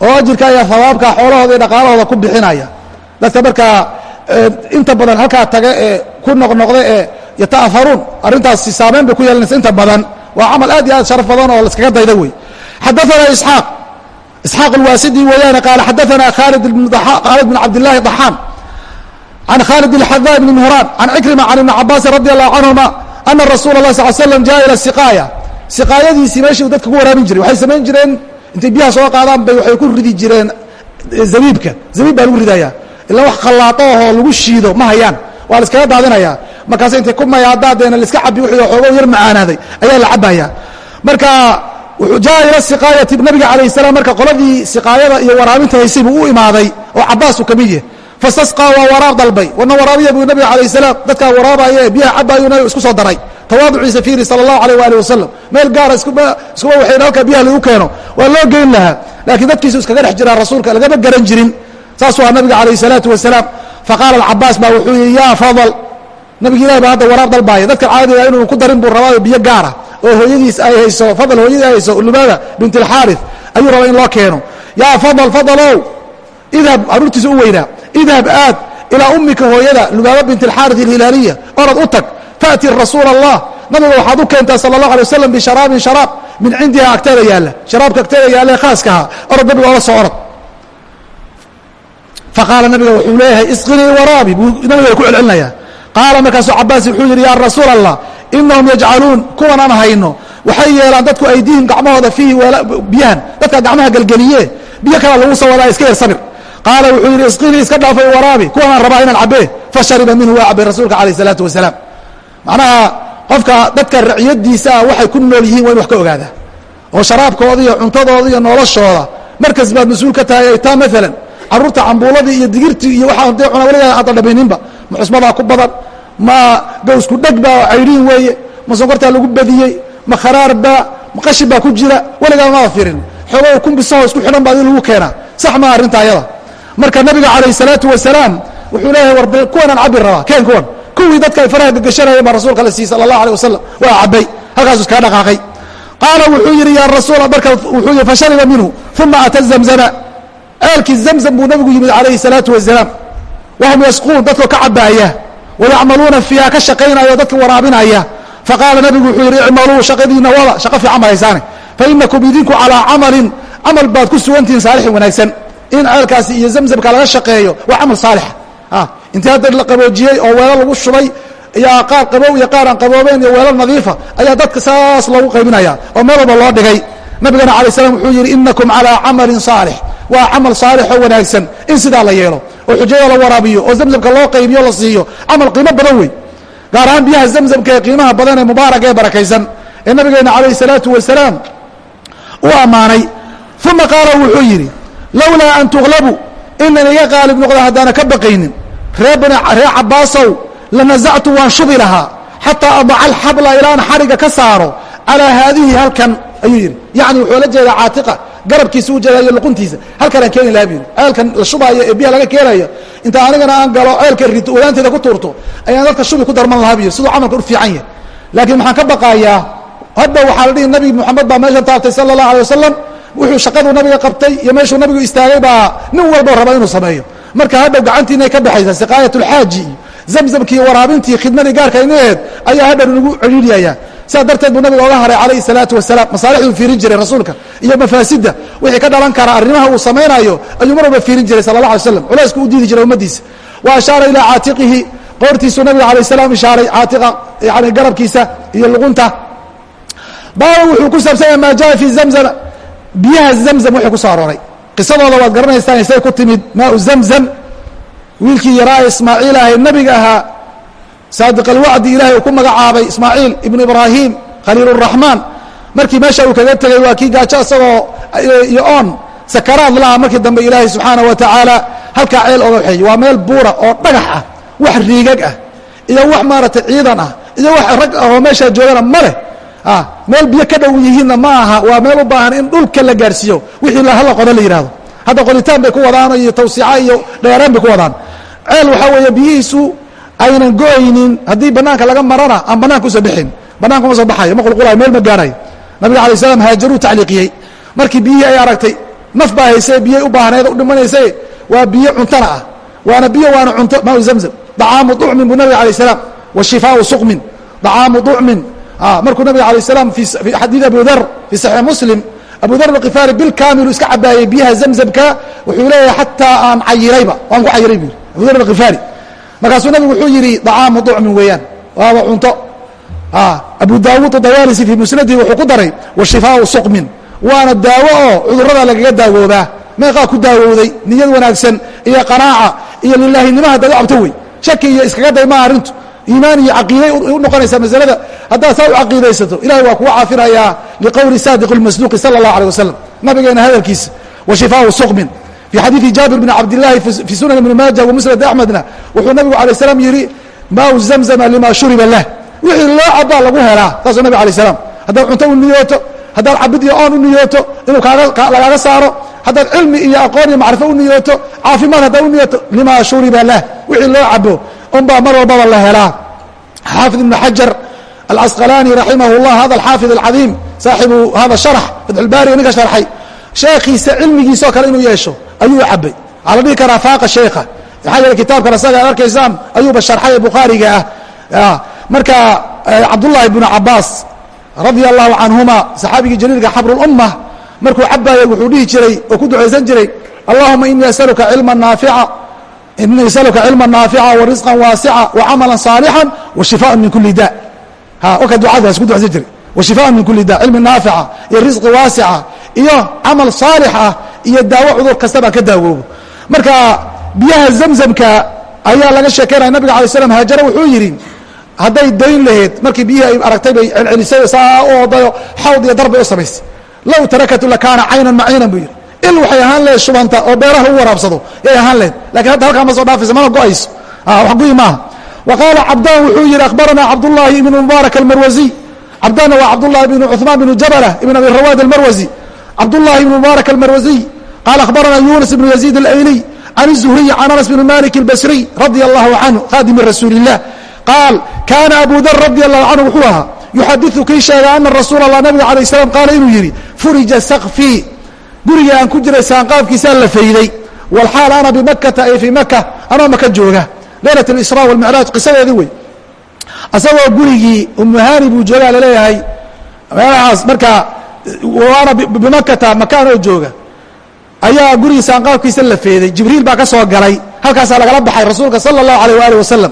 Speaker 1: oo ajirka ayaa hawaabka xoolahooda iyo dhaqaalahooda ku bixinaya. Dadka markaa eh, inta badan halkaa taga ee eh, ku noqnoqda ee eh, yata'afaruun arrintaasi saamayn bay ku yeelanaysa inta badan. Waa camal aad iyo aad sharaf badan oo laskaga dayda wey. Xadaanaa isxaaq isxaaq alwaasidi weeyaane qaala xadaanaa khalid bn cabdillahi daxaan an khaalid اxada bni mhraan an cikrima can ibni cabaasin radi allahu canhuma ana rasuula lah sal slam jaa ila siqaaya siqaayadiisii meeshu dadka ku waraabin jiray waxay samayn jireen intay biyaha soo qaadaan bay waxay ku ridi jireen zabiibka zabiib baa lagu ridayaa ilaa wax khallaado ahoo lagu shiido ma hayaan waa la iskaga daadinayaa markaas intay ku mayaadaadeena laiska cabi wixii xoogo yar macaanaaday ayaa la cabbayaa marka jaa ila siqaayati nabiga calayh salaam marka qoladii siqaayada iyo waraabinta haysay buu u imaaday oo cabbaas uu ka mid yahy fastasqaa waa waraab dalbay warna waraabaya buu nabiga alayh salaam dadkaa waraabaaya ee biyaha cabaayuu nabiga isku soo daray tawaaduciisa fiiri sala allahu alayh waali wasalam meel gaara iskuma waxayn halkaa biyaha lagu keeno waa loo geyn lahaa laakiin dadkiisu iskaga dhex jiraa rasuulka lagama garan jirin saasuu ahaa nabiga calayh salaatu wasalaam faqaala alcabaas baa wuxuu yihi yaa fadal nabiga ilahi baa hadda waraab dalbaaya dadka caadiga inuu ku darin buu rabaayo biyo gaara oo hooyadiis ay hayso fadal hooyadii ay hayso lumaada bint alxaarif ayuu rabaa in loo keeno yaa fadal fadalow idhab aruurtiisa u weynaa idhab aad ilaa ummika hooyada lubaaba bint alxaaris alhilaaliya orad u tag faati rasuula allah nabiga waxaad u keentaa sala allah alay waslam bisharaabin sharaab min cindiha agteeda yaalla. Sharaabka agteeda yaalla ee khaaskaha orad nabiga ola soo orad. Faqaala nabiga wuxuu leeyahay isqinii waraabi. Buu nabiga ku celcelinayaa. Qaala markaasuu cabaas wuxuu yidhi yaa rasuula allah inahum yajcaluun kuwan aan hayno waxay yeelaan dadku aydiihim gacmahooda fiihi biyahan. Dadka gacmaha gelgeliye biyo kalaa lagu soo wadaa iska yar sabir qaala wuxuu yidhi isqinii iska dhaafay waraabi kuwan aan rabaa inaan cabee fashariba minhu waa cabay rasuulka alayh isalaatu wasalaam macnaha qofka dadka raciyadiisa ah waxay ku nool yihiin waa in wax ka ogaada oo sharaabkooda iyo cuntadooda iyo noloshooda markas baad mas'uul ka tahay ay taa maalan carruurta cambuuladii iyo digirtii iyo waxaa dee cuna waligaa aada dhamayninba ma cusbadaa ku badan ma gawsku dheg baa cayriin weeye ma sonkortaa lagu badiyey ma kharaar baa ma qashin baa ku jira weligaa maada firin xoogo kumbisaho isku xidhan baa in lagu keenaa sax maa arrinta ayada marka nabiga calayh salaatu wasalaam wuxuu leeyahay war kuwanaan cabbi rabaa? Keen kuwan? Kuwii dadka ay faraha gegashanayen baa rasuulka la siiyey sala allah alay wasalam waa cabbay. Halkaasu iskaga dhaqaaqay. Qaala wuxuu yidhi yaa rasuul marka wuxuu yidhi fashariba minhu uma ata zamzama. Aalkii zamzam buu nabigu yimid calayhi salaatu wasalaam wahum yasquun dadkoo ka cabbaaya. Wayacmaluuna fiiha ka shaqaynaya oo dadka waraabinaya. Faqaala nabigu wuxuu yidhi icmaluu shaqadiinna wada shaqo fiican ba haysaane. Fainakum idinku calaa camalin camal baad ku sugantihiin saalixin wanaagsan in ceelkaasi iyo zamzamka laga shaqeeyo waa camal saalixa ah. ah, intii hadda la qaboojiyey oo weelal lagu shubay iyo qaar qabow iyo qaar aan qaboobeyn iyo weelal nadiifa ah, ayaa dadka saas loogu qaybinaya oo meel walba loo dhigay. Nabigana alay slam wuxuu yidhi inakum calaa camalin saalix. Waa camal saalixoo wanaagsan in sidaa la yeelo oo xujada la waraabiyo oo zamzamka loo qaybiyo la siiyo. Camal qiimo badan wey gaar ahaan biyaha zamzamka ee qiimaha badan ee mubaaraka ee barakaysan. Ee nabigeena calayh salaatu wasalaam u ammaanay uma qaala wuxuu yidhi lowlaa an tuglabuu inan iga qaalib noqda haddaana ka baqaynin. Ree ree cabaasow lanazactu waan shubi lahaa xataa adaca alxabla ilaan xariga ka saaro calaa haadihi halkan ayuu yidhi. Yacni wuxuu la jeedaa caatiqa garabkiisa u jeeda iyo luquntiisa. Halkanaan keeni lahaa bu yidhi ceelkan la shubaayo ee biyaha laga keenayo inta anigana aan galo ceelka rito wadaanteeda ku tuurto ayaan dadka shubi ku darman lahaa bu yidhi siduu camalka u fiican yahay. Laakiin maxaan ka baqayaa hadda waxaa la dhihi nabi moxamed baa meeshan taabtay sala allahu alay wasalam wuxuu shaqaduu nabiga qabtay iyo meeshuu nabigu istaagay baa nin walbo raba inuu sameeyo. Marka hadhow gacantiinay ka baxaysaa siqaayat ulxaaji iyo zamzamkiiyo waraabintii khidmadii gaarka inaheed ayaa hadhow nagu celiiliyaya sidaa darteed buu nabiga oga haray calayhi salaatu wasalaam masaalixduu fiirin jiray rasuulka iyo mafaasida. Wixii ka dhalan kara arrimaha uu samaynayo ayuu mar walba fiirin jiray sala allah alay slam culaysku u diidi jiray ummadiisa. Wa ashaara ilaa caatiqihi qoortiisuu nabiga alayh salaam ishaaray caatiqa yani garabkiisa iyo luqunta. Baaba wuxuu ku saabsanyaha maa jaa fi zamzam biyaha zamzam wixii ku arooray. Qisadooda waad garanaysaan isay ku timid maau zamzam. Wiilkii yaraa ismaaciil ahay nebiga ahaa saadiq alwacdi ilahay uu ku magacaabay ismaaciil ibnu ibraahiim khaliil الraxmaan markii meesha uu kaga tegey waa kii gaajo isagoo iyo oon sakaraad laha markii dambe ilaahay subxaanah wa tacaala halkaa ceel oga waxeeyey waa meel buura oo dhagax ah wax riigag ah iyo wax maaragtay ciidan ah iyo wax rag ah oo meeshaa joogana ma leh meel biyo ka dhow yihiinna ma aha. Waa meel u baahan in dhulka la gaarsiiyo. Wixii hala qodo la yihahdo hadda qoditaan bay ku wadaan iyo tawsiica iyo dheeraan bay ku wadaan. Ceel waxaa weeye biyihiisu aynan go'aynin. Haddii banaanka laga marana aan banaanka u soo bixin banaanka uma soo baxayo ma qulqulayo meel ma gaarayo. Nabiga alay slam haajaruu tacliiqiyey. Markii biyihii ay aragtay naf baa haysay biyay u baahneed u dhimanaysay waa biyo cuntana ah. Waana biyo waana cunto maau zamzam. Dacaamu ducmin buu nabiga alay salaam wa shifaau suqmin. Dacaamu ducmin markuu nabiga alay slam fi xadiid abu dar fi saxiix muslim abu dar alkifaari bilkaamilu iska cabaayey biyaha zamzamka wuxuu leeyahay xataa aan cayirayba waan ku cayiray bu abu dar alkifaari markaasuu nabigu wuxuu yidhi dacaamu ducmin weeyaan waaba cunto. Abu daawuud dayaalisi fii musnadihi wuxuu ku daray wa shifaau suqmin. Waana daawo oo cudurrada lagaga daawoobaa meeqaa ku daawowday niyad wanaagsan iyo qanaaca iyo lilaahinimo haddaad u cabto wey. Shaki iyo iskaga day maa arrintu iimaan iyo caqiiday u noqonaysaa masalada. Haddaad saa u caqiidaysato ilahay waa kugu caafinayaa liqowli saadiq lmasduuqi sala allahu aleh wasalam nabigeena hadalkiisa wa shifaau suqmin. Fii xadiidi jaabir bni cabdillaahi fii sunan ibni maaja wa musnad axmedna wuxuu nabigu alay salaam yidhi maau zamzama lima shuriba lah. Wixii loo cabaa lagu helaa saasuu nabig alay salaam. Haddaad cunto u niyooto haddaad cabid iyo oon u niyooto inuu lagaaga saaro haddaad cilmi iyo aqoon iyo macrifo u niyooto caafimaad haddaad u niyooto lima shuriba lah. Wixii loo cabo unbaa mar walbaba la helaa. Xaafid ibnu xajar alcasqalaani raximah اllah hada alxaafid alcadiim saaxibu hada sharx fatxulbaariga ninka sharxay. Sheekhiisa cilmigiisao kale inuu yeesho ayuu cabay waxaa la dhihi karaa faaqa sheekha. Maxaa yeele kitaabkan asaga ad arkaysaan ayuuba sharxay ee bukhaariga ah. Marka cabdullaahi bnu cabaas radia allahu canhuma saxaabigii jaliilka xabrulumma markuu cabaayay wuxuu dhihi jiray oo ku ducaysan jiray allahuma inii asaluka cilma naafica inii asaluka cilma naafica wa risqan waasica wa camala صaalixا wa shifaa min kuli da waka ducadaas ku ducaysan jiray wa shifaa min kuli da cilmi naafica iyo risqi waasica iyo camal saalix ah iyo daawo cudur kasta baan ka daawoobo marka biyaha zamzamka ayaa laga sheekeynaya nabiga alay slam haajare wuxuu yidhi hadday dayn laheyd markii biyihii ay aragtay bay celcelisay saa u odayo xawd iyo darbay u samaysay low tarakatu lakaana caynan maciinan buu yidhi il waxay ahaan laheyd shubanta oo beeraha lagu waraabsado yay ahaan laheyd lakin hadda halkaa ma soo dhaafaysa mana go-ayso wax guyi maaha wa qaala cabdaan wuxuu yidhi akhbaranaa cabdullaahi ibnu mubaarak almarwasiy cabdaanna waa cabdullahi ibnu cuثmaan bnu jabala ibn abi rawaad almarwasi cabdullahi ibnu mubaarak almarwasiy qaala akhbaranaa yunis ibnu yaziid alayliy can الzuhriy can anas bn malik اlbasriy radia allahu canhu khaadimi rasuuli الlah qaal kaana abu dar radi allahu canhu wuxuu ahaa yuxadiثu kii sheega ana rasuul allah nabiga alayه الsalaam qaala inuu yidhi furija sakfii guriga aan ku jiray saanqaafkiisaa la fayday walxaal ana bimakata ay fii maka anoo maka jooga leylaة اisra wاlmicraaj qisadeedii wey asagoo gurigii umuhani buu joogaa laleeyahay meelahaas marka ana bimakata makaan oo jooga ayaa gurigii saanqaafkiisa la feeday jibriil baa ka soo galay halkaasaa lagala baxay rasuulka salى الlahu alيه alih wasalam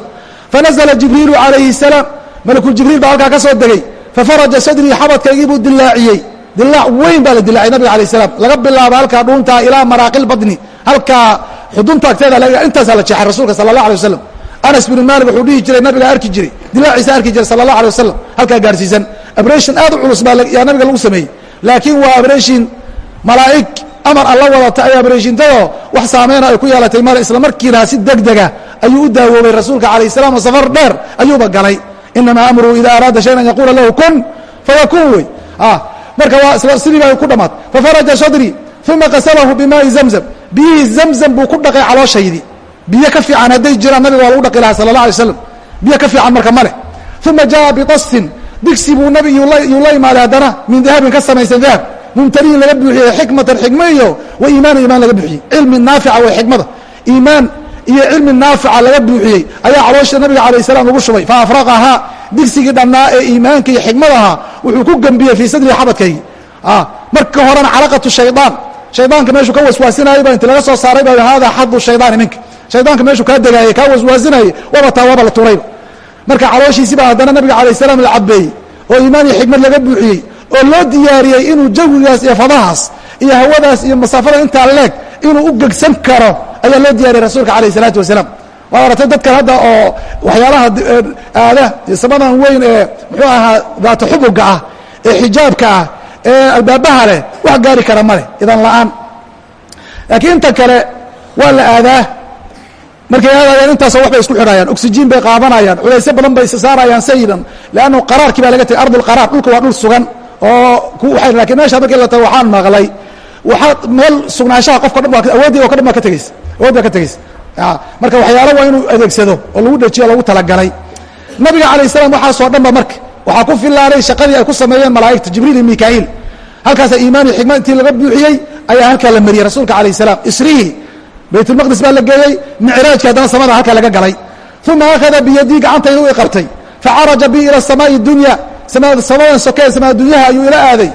Speaker 1: fanazla jibriilu calayhi الsalaam malku jibriil baa halkaa ka soo degay fafaraja sadrii xabadkaygii buu dilaaciyey dilaac weyn baa la dilaacay nabiga alay salaam. Laga bilaabo halkaa dhuuntaa ilaa maraaqil badni. Halkaa xudunta agteeda intaasaa la jeexay rasuulka sala allah alay wasalam anas binu maalik wuxuu dhihi jiray nabigaa arki jiray. Dilaaciisa arki jiray sala allah alay wasalam halkaa gaadhsiisan abreshin aad u culus baa yaa nabiga lagu sameeyey. Laakiin waa abreshin malaa'ig amar alla wadata ay abreeshintadoo wax saameyna ay ku yeelatay male isla markiina si deg dega ayuu u daawoobay rasuulka alayh salam oo safar dheer ayuuba galay. Inamaa amruhu ida araada shayan an yaquula lahu kun fayakun wey. Ah, marka waa sidii baa ku dhamaad. Fafaraja sadrii uma qasalahu bimaai zamzam. Biyihii zamzam buu ku dhaqay calooshaydi biyo ka fiican hadday jiraan nabiga waa lagu dhaqi lahaa sala allah alay slam biyo ka fiican marka male uma jaءa bitastin digsi buu nabi yuu la imaaday haddana min dahabin ka samaysan dahab mumtaliin laga buuxiyey xikmatan xikmo iyo wa iimaana iimaan laga buuxiyey cilmi naafica way xikmada. Iimaan iyo cilmi naafica laga buuxiyey ayaa caloosha nabiga alayh salaam lagu shubay. Faafraqahaa digsigii dhannaa ee iimaanka iyo xikmadaha wuxuu ku gembiyey fii sadrii xabadkaygi marka horena calaqatu shayطaan shaydaanka meeshuu ka waswaasinayay baa inti laga soo saaray ba hada xadu shaydaani minka shaydaanka meeshuu kaa degaayey kaa waswaasinayay waba taa waba la turayba marka calooshiisii baa haddana nabiga alayh salaam la cabeeyey oo iimaan iyo xikmad laga buuxiyey oo loo diyaariyey inuu jawigaas iyo fadahaas iyo hawadaas iyo masaafada intaa leeg inuu u gegsan karo ayaa loo diyaariyey rasuulka alayh isalaatu wasalaam waad aratay dadkan hadda oo waxyaalaha aada samadan weyn ee muxuu ahaa daata xubuga ah ee xijaabka ah ee albaabaha leh wax gaari kara ma leh idan la'aan. Laakiin inta kale waa la aadaa. Markay aadayaan intaasoo wax bay isku xidhayaan oxygen bay qaadanayaan culaysyo badan bay saarayaan sayidan leannu qaraarkii baa laga tegay ardulqaraar dhulka waa dhul sugan oo laakiin meesha markii la tago waxaan maqlay. Waxaad meel sugnaanshaha qofka dhan awoodii o ka dhan baa ka tegeysa awood baa ka tegeysa marka waxyaalo waa inuu adeegsado oo lagu dhejiyo lagu talagalay. Nabiga alayh salaam waxaasoo dhan ba marka waxaa ku filaaday shaqadii ay ku sameeyeen malaa'igta jibriil iyo mikaa'iil halkaasa iimaan iyo xikmad intii laga buuxiyey ayaa halkaa la mariyey rasuulka alayh salaam. Isrihi baytulmaqdis baa la geeyey micraajki haddana samada halkaa laga galay. Uma akhada biyadii gacantayda u iqabtay facaraja bi ila samaa'i dunya. Samadan sokee samaa dunyaha ayuu ila aaday.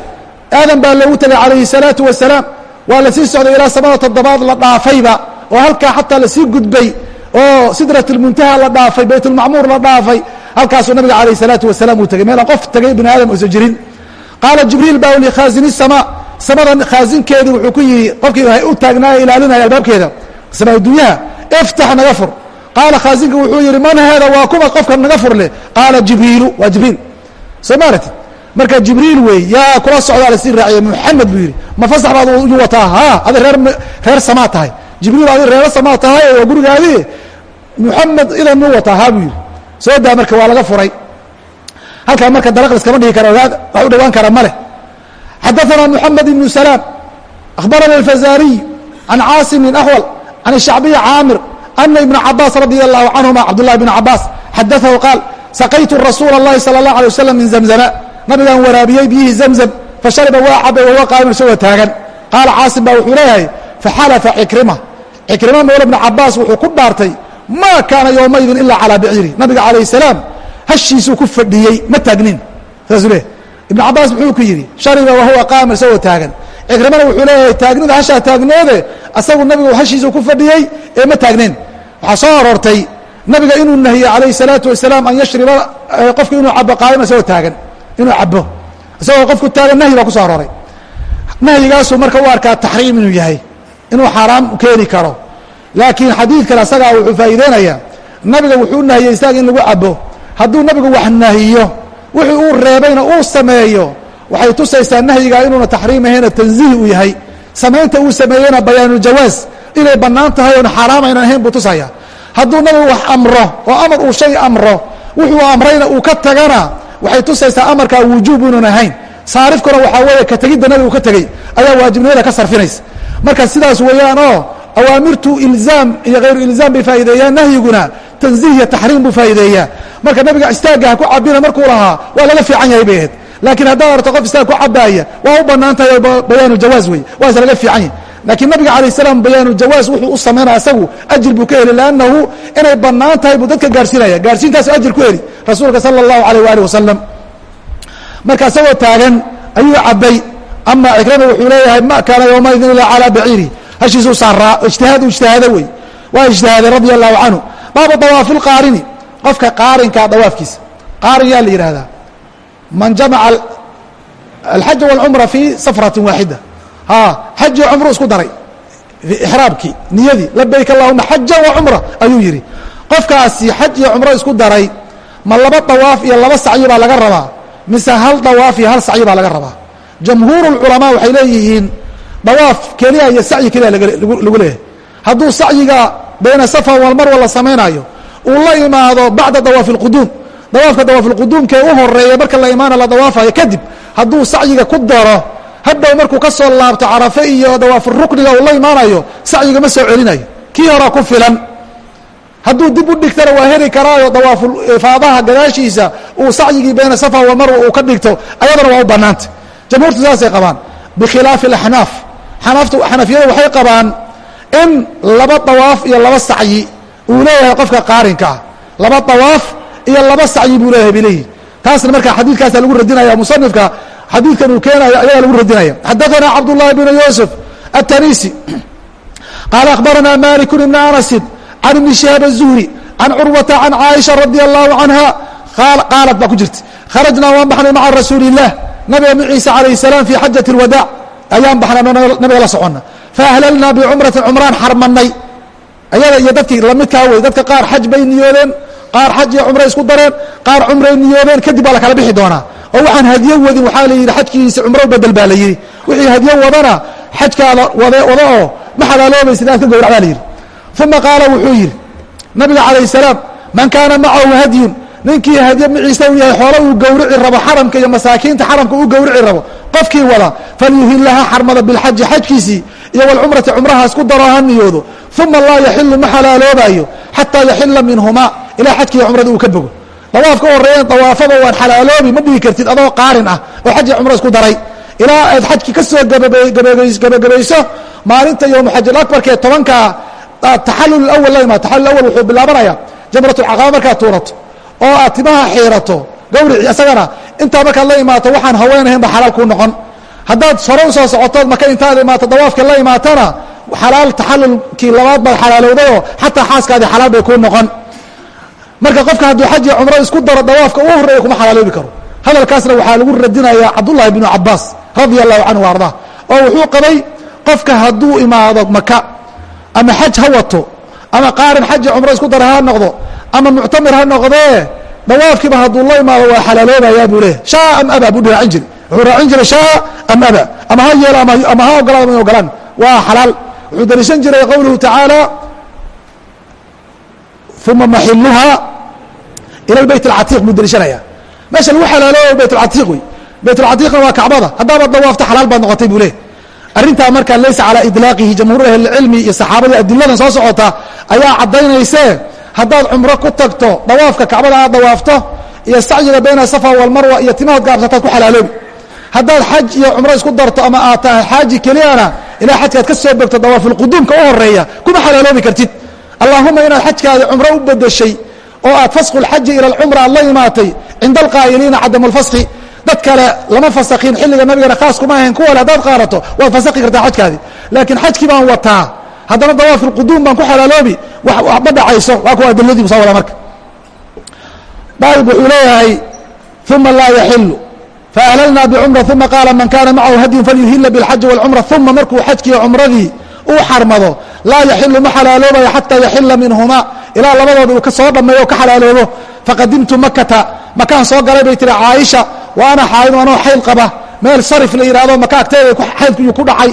Speaker 1: Aadan baa loogu tegay calayhi salaatu wasalaam. Waa la sii socday ilaa samada toddobaad la dhaafayba oo halkaa xataa la sii gudbay oo sidratulmuntaha la dhaafay baytulmacmuur la dhaafay halkaasuu nabiga alayh salaatu wasalaam uu tegey meelaan qof tegay bini aadam uusan jirin. Qaala jibriil baa likhaazini samaa samada khaazinkeedii wuxuu ku yihi qofkii u taagnaaye ilaalinaya albaabkeeda. Samaa dunyaha iftax naga fur. Qaala khaazinka wuxuu yihi man haada? Waa kuma qofka naga fur leh? Qaala jibriilu waa jibriil. Soo maarati marka jibriil wey yaa kula socdaa la sii raaciyay muxamed buu yidhi. Ma fasax baad yu wataa? Ha adi reer reer samaa tahay jibriil adi reero samaa tahay waa gurigaadi muxamed idan mu wataa ha buu yidhi soo daa marka waa laga furay halkaa marka dalaq laskama dhigi kara wax u dhawaan kara ma leh xadaثna mحamed ibnu salaam akhbarana alfazariy can caasimin axwal can shacbiyi caamir ana ibna cabaas radia allahu canhuma cabdullahi bn cabaas xadaahu qaal saqaytu rasuula اllahi salى اllah alay waslam min zamzama nabigaan waraabiyey biyihii zamzam fashariba waa cabay wahuwa qaa'iman isagoo taagan qaala caasim baa wuxuu leeyahay faxalafa cikrima cikrima mawla bna cabaas wuxuu ku dhaartay maa kaana yowmaydin ilaa calaa biciiri nabiga calayh salaam hashiisuu ku fadhiyey ma taagnin. Saasuu leeyahy ibn cabaas muxuu ku yidhi shariba wahuwa qaa'iman isagoo taagan. Cikrimana wuxuu leeyahay taagnida hashaa taagnoode asagu nabigu hashiisuu ku fadhiyey ee ma taagnayn waxaa soo aroortay nabiga inuu nahiyey calayh salaatu wasalaam an yashriba qofku inuu cabo qaa'ima isagoo taagan. Inuu cabo isagoo qofku taagan nahyi baa ku soo arooray. Nahyigaasuu marka u arkaa taxriim inuu yahay inuu xaaraam keeni karo. Laakiin xadiidkan asagaa wuxuu faa'iideynayaa. Nabiga wuxuu nahiyey isaga in lagu cabo hadduu nabigu wax nahiyo wixii uu reebayna uu sameeyo. Waxay tusaysaa nahyigaa inuuna taxriim ahayna tanziih uu yahay. Samaynta uu sameeyeyna bayaanujawaaz inay bannaan tahay oon xaaraam aynan ahayn buu tusaya. Hadduu nabigu wax amro oo amar uu shay amro wuxuu amrayna uu ka tagana. Waxay tusaysaa amarkaa wujuub inuun ahayn saarifkuna waxaa weeye ka tegidda nabigu ka tegey ayaa waajibnimada ka sarfinaysa. Marka sidaas weeyaan oo awaamirtu ilzaam iyo hayru ilzaam bay faa'ideeyaan nahyiguna tanziih iyo taxriim buu faa'ideeyaa marka nabiga istaagga ha ku cabina markuu lahaa waa laga fiican yahay bay ahayd. Laakiin haddaad arto qof istaag ku cabaaya waa u bannaan tahay bayaanu jawaaz wey waas laga fiican yahay. Laakiin nabiga alayh salaam bayaanu jawaaz wuxuu u samaynaya asagu ajir buu ka heli lannahu inay bannaan tahay buu dadka gaarsiinaya. Gaarsiintaasu ajir ku heli rasuulka sala allahu alayh waali wasalam marka isagoo taagan ayuu cabay ama cikrama wuxuu leeyahay ma kaana yowmaidin ilaa calaa baciiri. Hashiisuu saaraa ijtihaad u ijtihaada wey waa ijtihaaday radia allahu canhu. Baabu dawaafi lqaarini qofka qaarinkaa dawaafkiisa. Qaarin yaa la yidhahdaa man jamaca alxaja walcumra fii safratin waaxida ha xaji cumru isku daray. Ixraabkii niyadii labayk allahuma xaja wa cumra ayuu yidhi. Qofkaasi xaj iyo cumro isku daray ma laba dawaaf iyo laba sacyi baa laga rabaa mise hal dawaafi hal sacyi baa laga rabaa. Jamhuurulculamaa waxay leeyihiin dawaaf keliya iyo sacyi keliya lagu leeyahay. Hadduu sacyiga bayna safa walmarwa la samaynaayo uu la imaado bacda dawaafi lquduum dawaafka dawaafulquduumkee u horreeya marka la imaana la dawaafayo kadib hadduu sacyiga ku daro hadhow markuu ka soo laabto carafe iyo dawaafurukniga uu la imaanayo sacyiga ma soo celinayo. Kii horaa ku filan hadduu dib u dhigtana waa heli karaayo dawaafuifaadaha eh, gadaashiisa uu sacyigii bayna safa walmarwa uu ka dhigto ayadana waa u bannaanta jamhuurtu saasay qabaan. Bikhilaafi alaxnaaf xanaaftu xanafiyadu waxay qabaan in laba dawaaf iyo laba sacyi uu leeyahay qofka qaarinka ah. Laba dawaaf iyo laba sacyi buu leeyahay bay leeyihiin taasna marka xadiidkaasa lagu radinaya musanifka xadiidkan uu keenayo ayagaa lagu radinaya. Xadaanaa cabdullahi bnu yuusuf atanisi qaala akhbaranaa maliku ibna anasin can ibni shihaab الzuhri can curwata can caaisha radi allahu canha qaalat baa ku jirta kharajnaa waan baxnay maca rasuuli الlah nabiga mi ciise alayh الsalaam fi xajaة الwadaac ayaan baxnay nabiga la socona faahlalnaa bicumratin cumraan xarmanay ayaga iyo dadkii lamidkaa wey dadka qaar xaj bay niyoodeen qaar xaj iyo cumray isku dareen qaar cumray niyoodeen kadib baa lakala bixi doonaa oo waxaan hadiyo wadin waxaa la yidhi xajkiisa cumro bedel baa la yidhi wixii hadiyo wadana xajkaada wade wada oo ma xalaaloobaysid inaad ka gowrac baa la yidhi uma qaala wuxuu yidhi nabiga calayh salaam man kaana macahu hadyun ninkii hadyo maciisa uu yahay xoola uu gowrici rabo xaramka iyo masaakiinta xaramka uu gowrici rabo qofkii wada falyuhillaha xarmada bilxaji xajkiisii iyo walcumrati cumraha isku daro ha niyoodo uma laa yaxilu ma xalaaloobaayo xataa yaxila minhumaa ilaa xajkiiyo cumrada uu ka bogo dawaaf ka horeeyeen dawaafaba waan xalaaloobi ma dhigi kartid adoo qaarin ah oo xaj iyo cumro isku daray ilaa aad xajki ka soo gabagabayso maalinta yowmuxajil akbarkee tobankaa taxalul awal la imaado taxalul awal wuxuu bilaabanaya jamratulcaqaba markaad tuurato oo aad timaha xiirato gawrici isagana intaa markaad la imaato waxaan haweenahayn ba xalaal kuu noqon. Haddaad sore u soo socotood maka intaad imaato dawaafka la imaatana xalaal taxalulkii labaad baad xalaalowdayoo xataa xaaskaadii xalaal bay kuu noqon. Marka qofka hadduu xaj iyo cumro isku daro dawaafka uu horreeya kuma xalaaloobi karo. Hadalkaasna waxaa lagu radinayaa cabdullahi bnu cabaas radia allahu canhu arda oo wuxuu qabay qofka hadduu imaado maka ama xaj ha wato ama qaarin xaji cumro isku dara ha noqdo ama muctamir ha noqdee dawaafkiiba hadduu la imaado waa xalaaloobayaa buu leeyahy shaa am aba buu raacin jiray wuxuu raacin jiray shaa am aba ama ha yeelo ama ha ogolaan ama in ogolaan. Waa xalaal. Wuxuu dariishan jiray qowluhu tacaala uma maxiluhaa ila bayt alcatiiq buu dariishanaya meesha lagu xalaaloobaya bayt alcatiiq wey bayt alcatiiqna waa kacbada. Haddaaba dawaafta xalaal baad noqotay buu leeyahy arrintaa markaa laysa calaa idlaaqihi jamhuur ahlilcilmi iyo saxaabadii adiladan soo socota ayaa caddaynaysee haddaad cumro ku tagto dawaafka kacbada aad dawaafto iyo sacyiga bayna safa walmarwa iyo timahood gaabsataad ku xalaaloobi. Haddaad xaj iyo cumro isku darto ama aad tahay xaaji keliyana ilaa xajkaad ka soo begto dawaafulquduumka u horreeya kuma xalaaloobi kartid. Allaahuma inaad xajkaadi cumro u bedeshay oo aad fasku lxaji ila alcumra aad la imaatay cinda alqaa'iliina cadamu lfaski dad kale lama fasakin xilliga nabigana khaas kuma ahayn kuwale haddaad qaadato waad fasaki kartaa xajkaadi. Laakiin xajkii baan wataa haddana dawaaf lquduum baan ku xalaaloobi ma dhacayso waa kuwa adiladiibu soo wada marka. Baayib wuxuu leeyahay uma laa yaxilu faahlalna bcumra uma qaala man kana macahu hadyun falyuhila biاlxaji wاlcumra uma markuu xajkii cumradii uu xarmado laa yaxilu ma xalaaloobayo xataa yaxila minhuma ilaa labadooda uu ka soo dhammeeyo o ka xalaaloobo faqadimtu makata makaan soo galay bay tihi caaisha wa ana xaaidu anoo xayl qaba. Meel sarif la yidhahdo maka agteeda xaydkiyuu ku dhacay.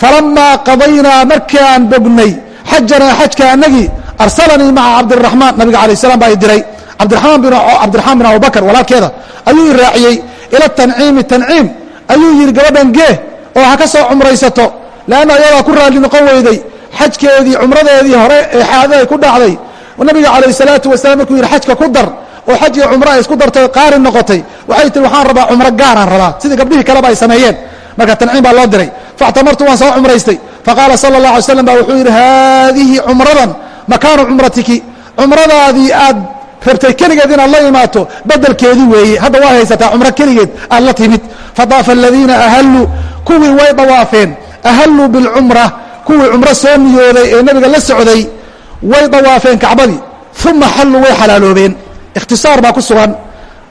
Speaker 1: Falamaa qadaynaa markii aan bognay xajanaa xajka anagii arsalanii maca cabdiraxmaan nabiga alayh salam baa i diray. Cabdiraxmaan bin abubakr walaalkeeda ayuu i raaciyey ila tanciimi tanciim ayuu yidhi gabadhan gee oo ha ka soo cumraysato leanna iyadaa ku raalli noqon weyday. Xajkeedii cumradeedii hore ee xaadaday ku dhacday. Nabiga calayh salaatu wasalaam markuu yidhi xajka ku dar oo xaj iyo cumro ay isku dartay qaari noqotay. Waxay tii waxaan rabaa cumro gaaraan rabaa. Sidii gabdhihii kaleba ay sameeyeen. Marka tanciim baa loo diray. Faxtamartu waan soo cumraystay. Faqaala sala اllah alay slam ba wuxuu yidhi haadihi cumradan makaanu cumratiki. Cumradaadii aad rabtay keligeed inaad la imaato bedelkeedu weeye. Hadda waa haysataa cumro keligeed aad la timid. Fadaafa aladiina ahalluu kuwii way dawaafeen. Ahalluu bilcumra kuwii cumro soo niyooday ee nebiga la socday way dawaafeen kacbadii. Uma xalluu way xalaaloobeen ikhtisaar baa ku sugan.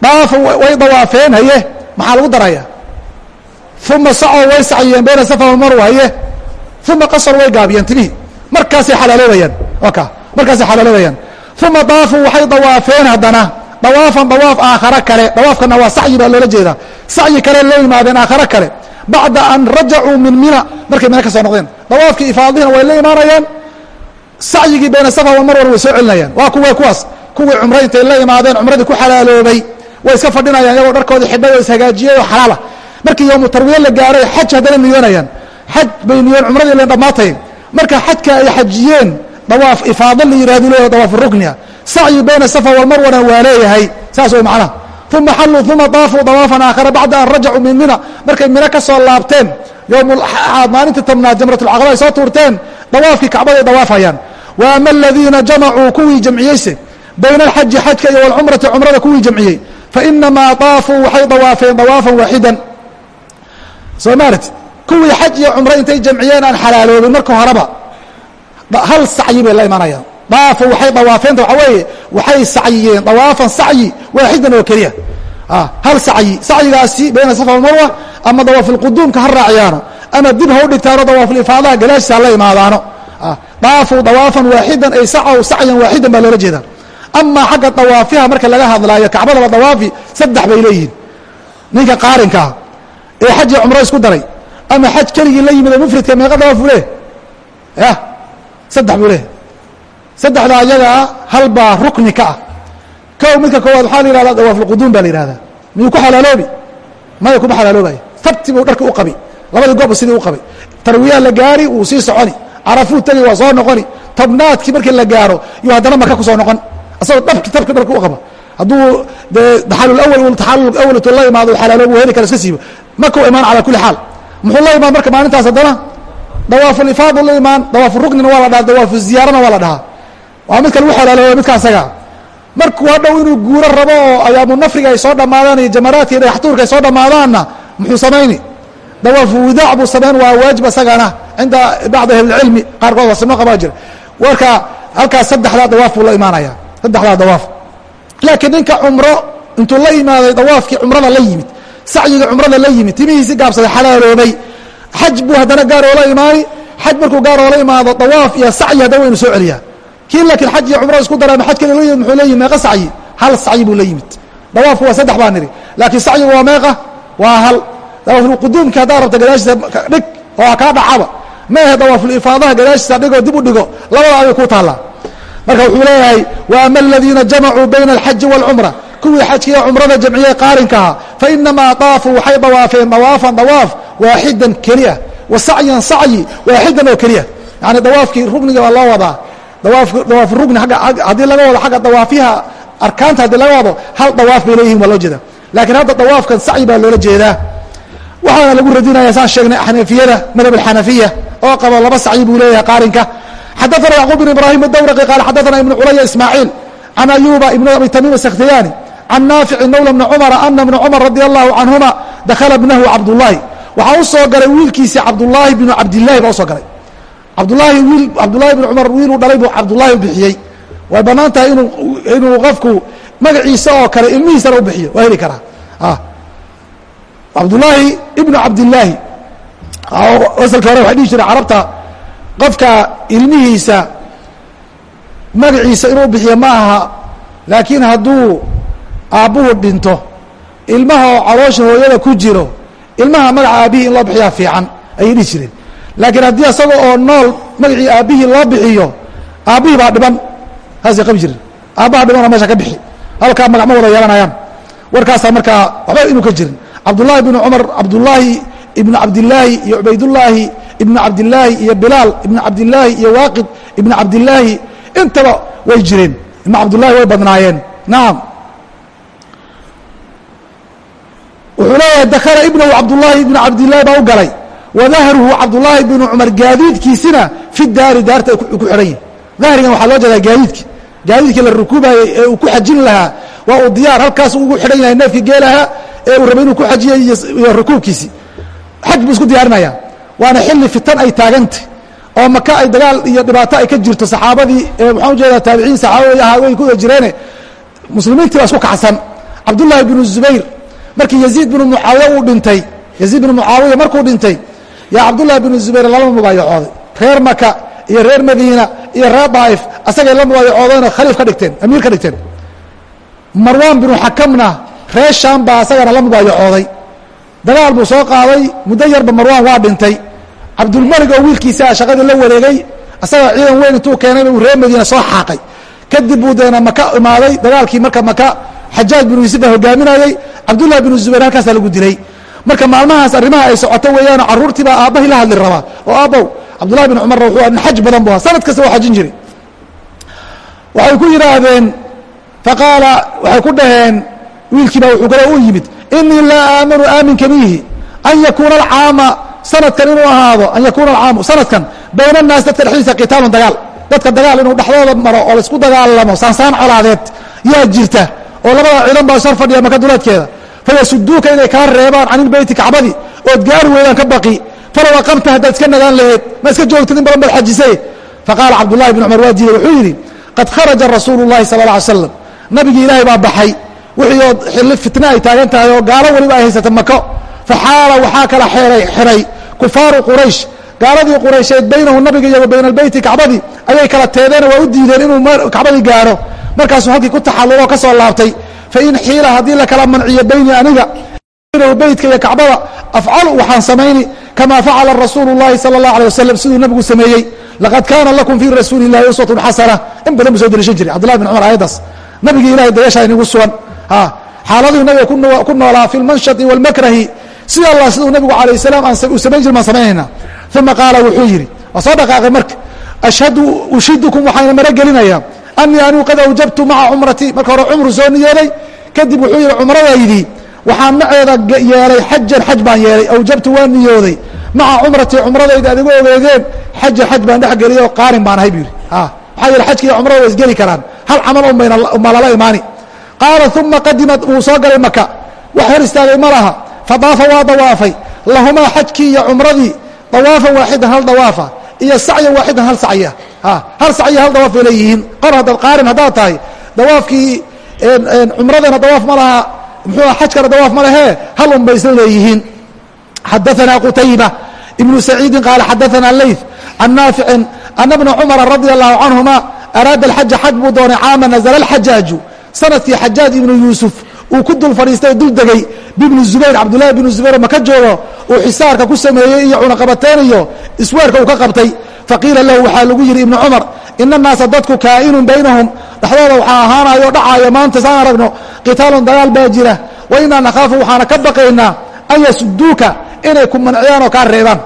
Speaker 1: Dhaafa way dawaafeen haye maxaa lagu daraya uma sacow way sacyiyeen bayna safa walmarwa haye? Uma qasar way gaabiyeen timihii markaasay xalaaloobayaan ka. Markaasay xalaaloobayaan. Uma daafuu waxay dawaafeen haddana. Dawaafan dawaaf aakharo kale. Dawaafkana waa sacyi baa loola jeedaa. Sacyi kale loo yimaadeen aakharo kale. Bacda an rajacuu min mina. Markay mina ka soo noqdeen. Dawaafkii ifaadihina way la imaanayaan. Sacyigii bayna safa walmarwana way soo celinayaan. Waa kuwa kuwaas kuwii cumra intay la imaadeen cumradii ku xalaaloobay. Way iska fadhinayaan iyagoo dharkoodii xidhay oo ishagaajiyey oo xalaala markii yoomu tarwiye la gaaray xaj haddana niyoonayaan xaj bay niyoon cumradii len dhammaatay. Marka xajka ay xajiyeen dawaaf ifaado la yihahdu leeyaho dawaaf ruknia sacyi bayna safa walmarwana waa leeyahay. Saas way macnaha. Uma xalluu uma daafuu dawaafan aakhara bacda an rajacuu min mina. Markay mino ka soo laabteen yowmaaad maalintii tobnaad jamratulcaqaba ay soo tuurteen dawaafkii kacbaday dawaafayaan. Wa ama aladiina jamacuu kuwii jamciyeyse bayna alxaji xajka iyo walcumrati cumrada kuwii jamciyey fainamaa daafuu waxay dawaafeen dawaafan waaxidan soo maarat kuwii xaj iyo cumro intay jamciyeen aan xalaaloobin marka horeba hal sacyi bay la imanayaan daafuu waxay dawaafeenta waxaa weeye waxay sacyiyeen dawaafan sacyi waaxidan oo keliya hal sacyi sacyigaasi bayna safa walmarwa ama dawaafulquduumka ha raaciyaano ama dib ha dhigtaano dawaafulifaadaha gadaashiisa hala imaadaano daafuu dawaafan waaxidan ay sacow sacyan waaxidan baa loola jeedaa amaa xagga dawaafiha marka laga hadlaayo kacbadaba dawaafi saddex bay leeyihiin. Ninka qaarinkaa ee xaj iyo cumro isku daray ama xaj keligii la yimid oo mufridka meeqa dawaaf buu leehay ya saddex buu leehay saddexda ayagaa hal baa rukni ka ah. Kow midka koowaad waxaa la yihahdaa dawaafulquduum baa la yihahdaa miyuu ku xalaaloobi? Maya kuma xalaaloobayo. Tabti buu dharka u qabi. Labadii gooba sidii u qabay tarwiyaa la gaari wuu sii soconi. Carafuu tegi waa soo noqoni. Tobnaadkii markii la gaaro yuu haddana maka ku soo noqon asagoo dhabki tabki dharka u qaba. Hadduu dee taxalul taxalul awaltu la imaado xalaaloobu heli kara iska siibo maka u imaan calaa kulli xaal. Muxuu la imaan marka maalintaas haddana? Dawaafulifaadu la imaan dawaafuruknina waa la dhaha dawaafu ziyaarana waa la dhahaa. Waa midka lagu xalaalooba midka asaga. Markuu hadhow inuu guuro rabo oo ayaamu nafriga ay soo dhammaadaan iyo jamaraadka iyo dhagaxtuurka ay soo dhammaadaanna muxuu samayni? Dawaafu widaac buu samayn waa waajib isagana cinda bacdi ahlicilmi qaarkood waa sunno qabaa jira. Marka halkaas saddexdaa dawaaf buu la imaanaya saddexdaa dawaaf. Laakiin ninka cumro intuu la imaaday dawaafkii cumrada la yimid sacyiga cumrada la yimid timihiisi gaabsaday xalaaloobay xaj buu haddana gaar oola imaani xaj markuu gaar oola imaado dawaaf iyo sacyi haddana waynu soo celiyaa. Kii laakiin xaj iyo cumro isku dara ama xaj kale la yimid muxuu la yimid meeqa sacyi. Hal sacyi buu la yimid. Dawaafku waa saddex baa niri. Laakiin sacyigu waa meeqa waa hal. Dawaafulquduumki haddaa rabta gadaashiisa dhig oo kaa dhacaba. Maahe dawaafulifaadaha gadaashiisa dhigoo dib u dhigo labada aday ku taallaa marka wuxuu leeyahay wa ama aladiina jamacuu bayna alxaji wاlcumra kuwii xajkiiyo cumrada jamciyey qaarinkaha fainamaa daafuu waxay dawaafeen dawaafan dawaaf waaxidan keliya wa sacyan sacyi waaxidan oo keliya. Yani dawaafkii rugniga baa loo wadaa. Dawaaf rugni haddii laga wado agga dawaafyaha arkaanta haddii laga wado hal dawaaf bay leeyihiin waa loo jeeda laakiin hadda dawaafkan sacyi baa loola jeedaa. Waxaana lagu radinaya saan sheegnay xanafiyada madhab alxanafiya oo qabo laba sacyi buu leeyahay qaarinka xadaثana yacquub bn ibrahim adawraqi qaal xadaثana ibn culaya ismaaciil can ayuba ibn abi tamiim asakhtiyaani can naafici mawla bni cumara ana bna cumar radi allahu canhuma dakhala bnahu cabdullaahi waxaa u soo galay wiilkiisi cabdullaahi binu cabdillahi baa u soo galay cabdulaahi wiil cabdullahi bn cumar wiiluu dhalay buu cabdullaahi bixiyey way bannaan tahay inuu inuu qofku magaciisa oo kale ilmihiisana u bixiyo waa heli karaa cabdullaahi ibnu cabdillaahi asalka hore waxay dhihi jireen carabta qofka ilmihiisa magaciisa inuu bixiyo ma aha laakiin hadduu aabbuhu dhinto ilmaha oo caloosha hooyada ku jiro ilmaha magaca aabbihii in loo bixiyaa fiican ayay dhihi jireen. Laakiin haddii asaga oo nool magacii aabbihii loo bixiyo aabbihii baa dhiban saasay qabi jireen. Aabbaha dhibanoo meesha ka bixi halkaa magac ma wada yeelanayaan. Warkaasaa markaa waxba inuu ka jirin. Cabdullaahi bnu cumar cabdullaahi ibnu cabdillaahi iyo cubaydullaahi ibnu cabdillaahi iyo bilaal ibnu cabdillaahi iyo waaqid ibnu cabdillaahi intaba way jireen. Ibnu cabdullahi way badnaayeen. Nacam wuxuu leeyahay dakala ibnahu cabdullaahi ibnu cabdillaahi baa u galay. Wadahruhu cabdullaahi bnu cumar gaadiidkiisina fi daari daarta ku xidhan yihi dahrigan waxaa loo jeedaa gaadiidki. Gaadiidkii la rukuubayey ee uu ku xajin lahaa waa uu diyaar halkaas ugu xidhan yahay neefkii geelaha ee uu rabay inuu ku xajiyo iyo rukuubkiisii xaj buu isku diyaarinaya waana xilli fitan ay taagantay oo maka ay dagaal iyo dhibaato ay ka jirto saxaabadii maxaan u jeedaa taabiciin saxaabadii ahaa way ku wada jireene muslimiintii baa isku kacsan cabdullaahi bnu zubayr markii yaziid binu mucaawiya uu dhintay yaziid binu mucaawiya markuu dhintay yaa cabdullahi binu zubayr lala mubaayacooday reer maka iyo reer madiina iyo reer daa'if asagay la mubaayacoodeeno khaliif ka dhigteen amiir ka dhigteen. Marwaan binu xakamna reer shaam baa asagana la mubaayacooday dagaal buu soo qaaday muddo yarba marwaan waa dhintay cabdulmelig oo wiilkiisa ah shaqadii la wareegay asaga ciidan weyn intuu keenay uu reer madiina soo xaaqay. Kadib buu deena maka imaaday dagaalkii marka maka xajaaj binu yuusuf baa hogaaminayey cabdullahi binu zubayr halkaasaa lagu dilay. Marka maalmahaas arrimaha ay socoto weeyaanoo carruurtii baa aabbahi la hadli rabaa. Oo aabbow cabdullahi bin cumarna wuxuu nin xaj badan bu ahaa. Sanad kasta waa xajin jiray. Waxay ku yidhaahdeen faqaala waxay ku dhaheen wiilkiiba wuxuu kale u yimid inii laa aamanu aaminka miihi an yakuuna alcaama sanadkan inuu ahaado an yakuuna alcaamu sanadkan bayna annaas dadka dhexdiisa qitaalun dagaal. Dadka dagaal inuu dhexdooda maro oo la isku dagaalamo saansaan colaadeed yaa jirta oo labada ciidan baa shar fadhiya maka duleedkeeda. Fayasuduuka inay kaa reebaan can ilbeyti kacbadii ood gaari weydaan ka baqi. Falow aqamta haddaad iska nagaan laheed ma iska joogtid in badan baad xajisay. Faqaala cabdullahi bn cumar waa diiday wuxuu yidhi qad kharaja rasuulu llahi sala alla alay slam nabigii ilaahay baa baxay. Wixii oo xilli fitne ay taagan tahay oo gaalo weliba ay haysata mako faxaala waxaa kala xeeray xiray kufaaru quraysh gaaladii quraysheed baynahu nabiga iyo wa bayna albeyti kacbadii ayay kala teedeen waa u diideen inuu kacbadii gaaro markaasuu halkii ku taxalluloo ka soo laabtay fain xiila haddii la kala manciyo bayni aniga beytka iyo kacbada afcalu waxaan samayni kama facala rasuulu llahi sala اllah alيه wasalam siduu nabigu sameeyey laqad kaana lakum fii rasuuli اllahi uswatun xasana in badan bu soo deliishan jiray cabdullahi bin cumar ayaddaas nabigii ilahay dayashaa inigu sugan xaaladihii nabiga ku noolaa fi lmanshati wاlmakrahi sida allah siduu nabigu alayh salaam uu samayn jir baan samaynayna. Uma qaala wuxuu yidhi waa soo dhaqaaqay marka ashhadu ushidukum waxayna maro gelinayaa anii anigu qad awjabtu maca cumratii marka hore cumru soo niyooday kadib wuxuu yidhi cumradaydii waxaan maceeda yeelay xajan xaj baan yeelay awjabtu waa niyooday. Maca cumratii cumradayda adigu ogeedeen xajan xaj baan dhex geliyay oo qaarin baan ahay bu yidhi. Maxaa yeele xajka iyo cumrada waa isgeli karaan. Hal camal un bayna lala imaani. Qaala uma qadimat wuu soo galay maka wax hor istaagay ma laha fadaafa waa dawaafay. Lahumaa xajkii iyo cumradii dawaafan waaxidan hal dawaafa iyo sacyan waaxidan hal sacya. Hal sacya hal dawaaf bay leeyihiin. Qor haddaad qaarin haddaad tahay dawaafkii cumradana dawaaf ma laha muxuua xajkana dawaaf ma lehee hal un bay isla leeyihiin. Xadaanaa qutayba ibnu saciidin qaala xadaanaa leyf can naaficin ana bna cumara radia allahu canhuma araada alxaja xaj buu doonay caama nazala alxajaaju sannadkii xajaaj ibnu yuusuf uu ku dul fadhiistay dul degay. Bibni zubayr cabdullahi bnu zubayr maka joogo? Uu xisaarka ku sameeyey iyo cunaqabateen iyo isweerka uu ka qabtay. Faqiila lahu waxaa lagu yidhi ibnu cumar ina annaasa dadku kaa'inun baynahum. Dhexdooda waxaa ahaanayo o dhacayo maanta saan aragno qitaalun dagaal baa jira. Wa inaa nakhaafu waxaana ka baqaynaa an yasuduuka inay ku manciyaan oo kaa reebaan.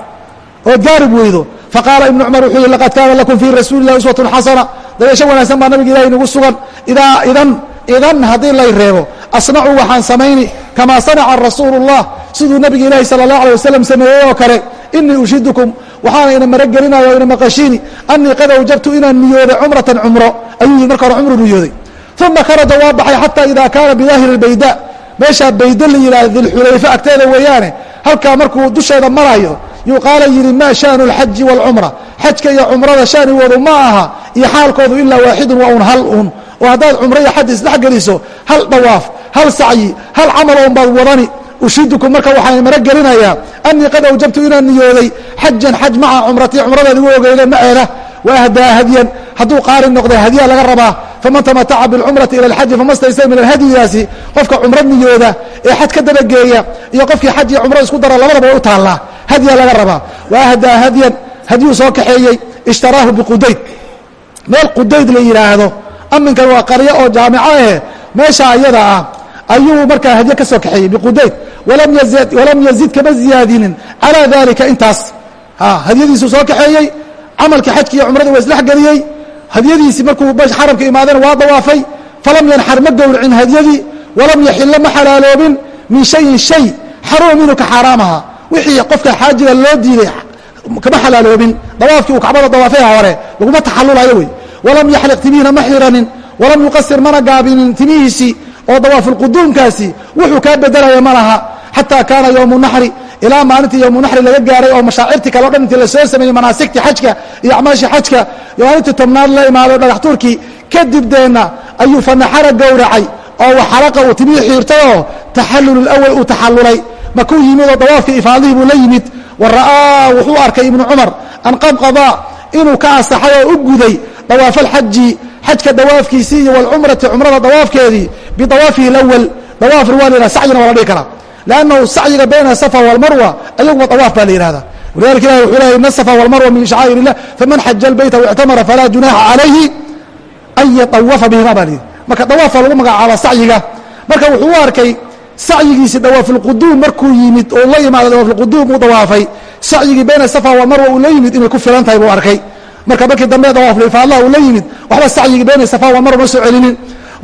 Speaker 1: Ood gaarib weydo. Faqaala ibnu cumar wuxuu yihi laqad kaana lakum fii rasuuli illahi uswatun xasana. Dayasho wanaagsan baa nabiga ilahi nagu sugan. Idaa idan idan haddii lay reebo asnacu waxaan samayni kamaa sanaca rasuulu اllah siduu nabiga ilaahi salى اllah alيه wasalam sameeyey oo kale inii ushidukum waxaana ina maragelinaya o ina maqashiini anii qad awjabtu inaan niyooday cumratan cumro ayuu yihi marka hore cumru niyooday uma kharaja waa baxay xataa ida kaana bidaahiri اbayda meeshaa bayda la yidhahda dilxulayfa agteeda weeyaane halkaa markuu dusheeda marayo yuu qaala yidhi maa shaanu اlxaji wاlcumra xajka iyo cumrada shaanigoodu ma aha iyo xaalkoodu ilaa waaxidun waa un hal un oo haddaad cumro iyo xaj isdhex geliso hal dhawaaf hal sacyi hal camal oon baad wadani ushidukum marka waxaan mara gelinayaa anii qad awjabtu inaan niyooday xajan xaj maca cumratii cumradaad igu ogeydeen maceeda waahdaa hadyan hadduu qaari noqday hadyaa laga rabaa faman tamataca biاlcumrati ila اlxaji fama staysay min alhadyigaasi qofka cumro niyooda ee xaj ka dabageeya iyo qofkii xaj iyo cumro isku dara labadaba way u taallaa hadyaa laga rabaa waahdaa hadyan hadyuu soo kaxeeyey ishtaraahu biqudayd. Meel qudayd la yidhaahdo aminkan waa qaryo oo jaamico ahe meesha ayada ah ayuu markaa hadye ka soo kaxeeyey biqudayd. Walam yazid kama ziyaadinin. Calaa dalika intaas. Hadyadiisuu soo kaxeeyey camalkii xajki iyo cumrada waa isdhex geliyey hadyadiisii markuu xaramka imaadeen waa dawaafay. Falam yanxar ma gowracin hadyadii. Walam yaxilla ma xalaaloobin. Min shayin shay xaruuma minhu ka xaaraamaha. Wixii qofka xaajiga loo diiday kama xalaaloobin. Dawaafkii uu kacbada dawaafayha hore laguma taxallulayo wey walam yaxliq timiihna ma xiranin walam yuqasir mana gaabinin timihiisii oo dawaafulquduumkaasi wuxuu kaa bedelaya ma laha xataa kaana yowmu naxri ilaa maalintii yowmu naxri laga gaaray oo mashaacirtii kale o dhan intii la soo sameeyey manaasigtii xajka iyo acmaashii xajka maalintii tobnaad la imaado dhagax tuurkii kadib deenna ayuu fanaxara gowracay oo waxalaqa uu timihii xiirtay oo taxallul awal uu taxallulay makuu yimid oo dawaafkii ifaadihii buu la yimid wa ra'aa wuxuu arkay ibnu cumar an qad qadaa inuu ka asaxay oo u guday dawaaf alxaji xajka dawaafkiisii iyo walcumrati cumrada dawaafkeedii bidawaafihi اlawal dawaaf waa sacyina waa la dhihi karaa. Lannahu sacyiga bayna asafa walmarwa ayaguba dawaaf baa la yihahda walidalika ilahi wuxuu lehay ina asafa walmarwa min shacaa'ir illah faman xaja albayta waictamara falaa junaxa calayhi an yatawafa bihima baa lihi marka dawaafaa lagu magacaaba sacyiga. Marka wuxuu u arkay sacyigiisi dawaafulquduum markuu yimid oo la imaado dawaafulquduum uu dawaafay sacyigii bayna asafa walmarwa uu la yimid inay ku filan tahay buu arkay marka markii dambe dawaaflifaadlaha uu la yimid. Waxba sacyigii bayna safa walmarwa ma soo celinin.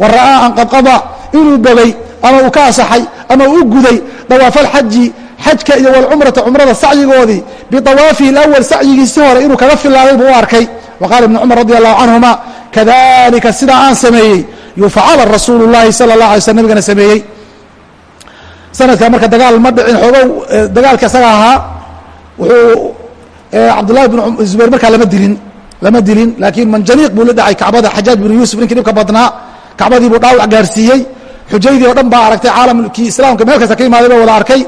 Speaker 1: Wa ra'aa an qad qadaa inuu bogay ama uu ka asaxay ama uu u guday dawaaf alxaji xajka iyo walcumrata cumrada sacyigoodii bidawaafihi alawal sacyigiisi hore inuu kaga filaaday buu u arkay. Wa qaala ibnu cumar radi allahu canhuma kadalika sidaa aan sameeyey yufcala rasuulu llahi sala اllah alay sl nabigana sameeyey. Sanadka marka dagaal ma dhicin xoogow dagaalka isaga ahaa wuxuu cabdullahi bn zubayr markaa lama dilin lama dilin laakiin manjaniiq buu la dhacay kacbada. Xajaaj binu yuusuf ninkii dhibka badnaa kacbadii buu dhaawac gaarsiiyey. Xujaydii oo dhan baa aragtay caalamkii islaamka meel kasta ka imaaday baa wada arkay.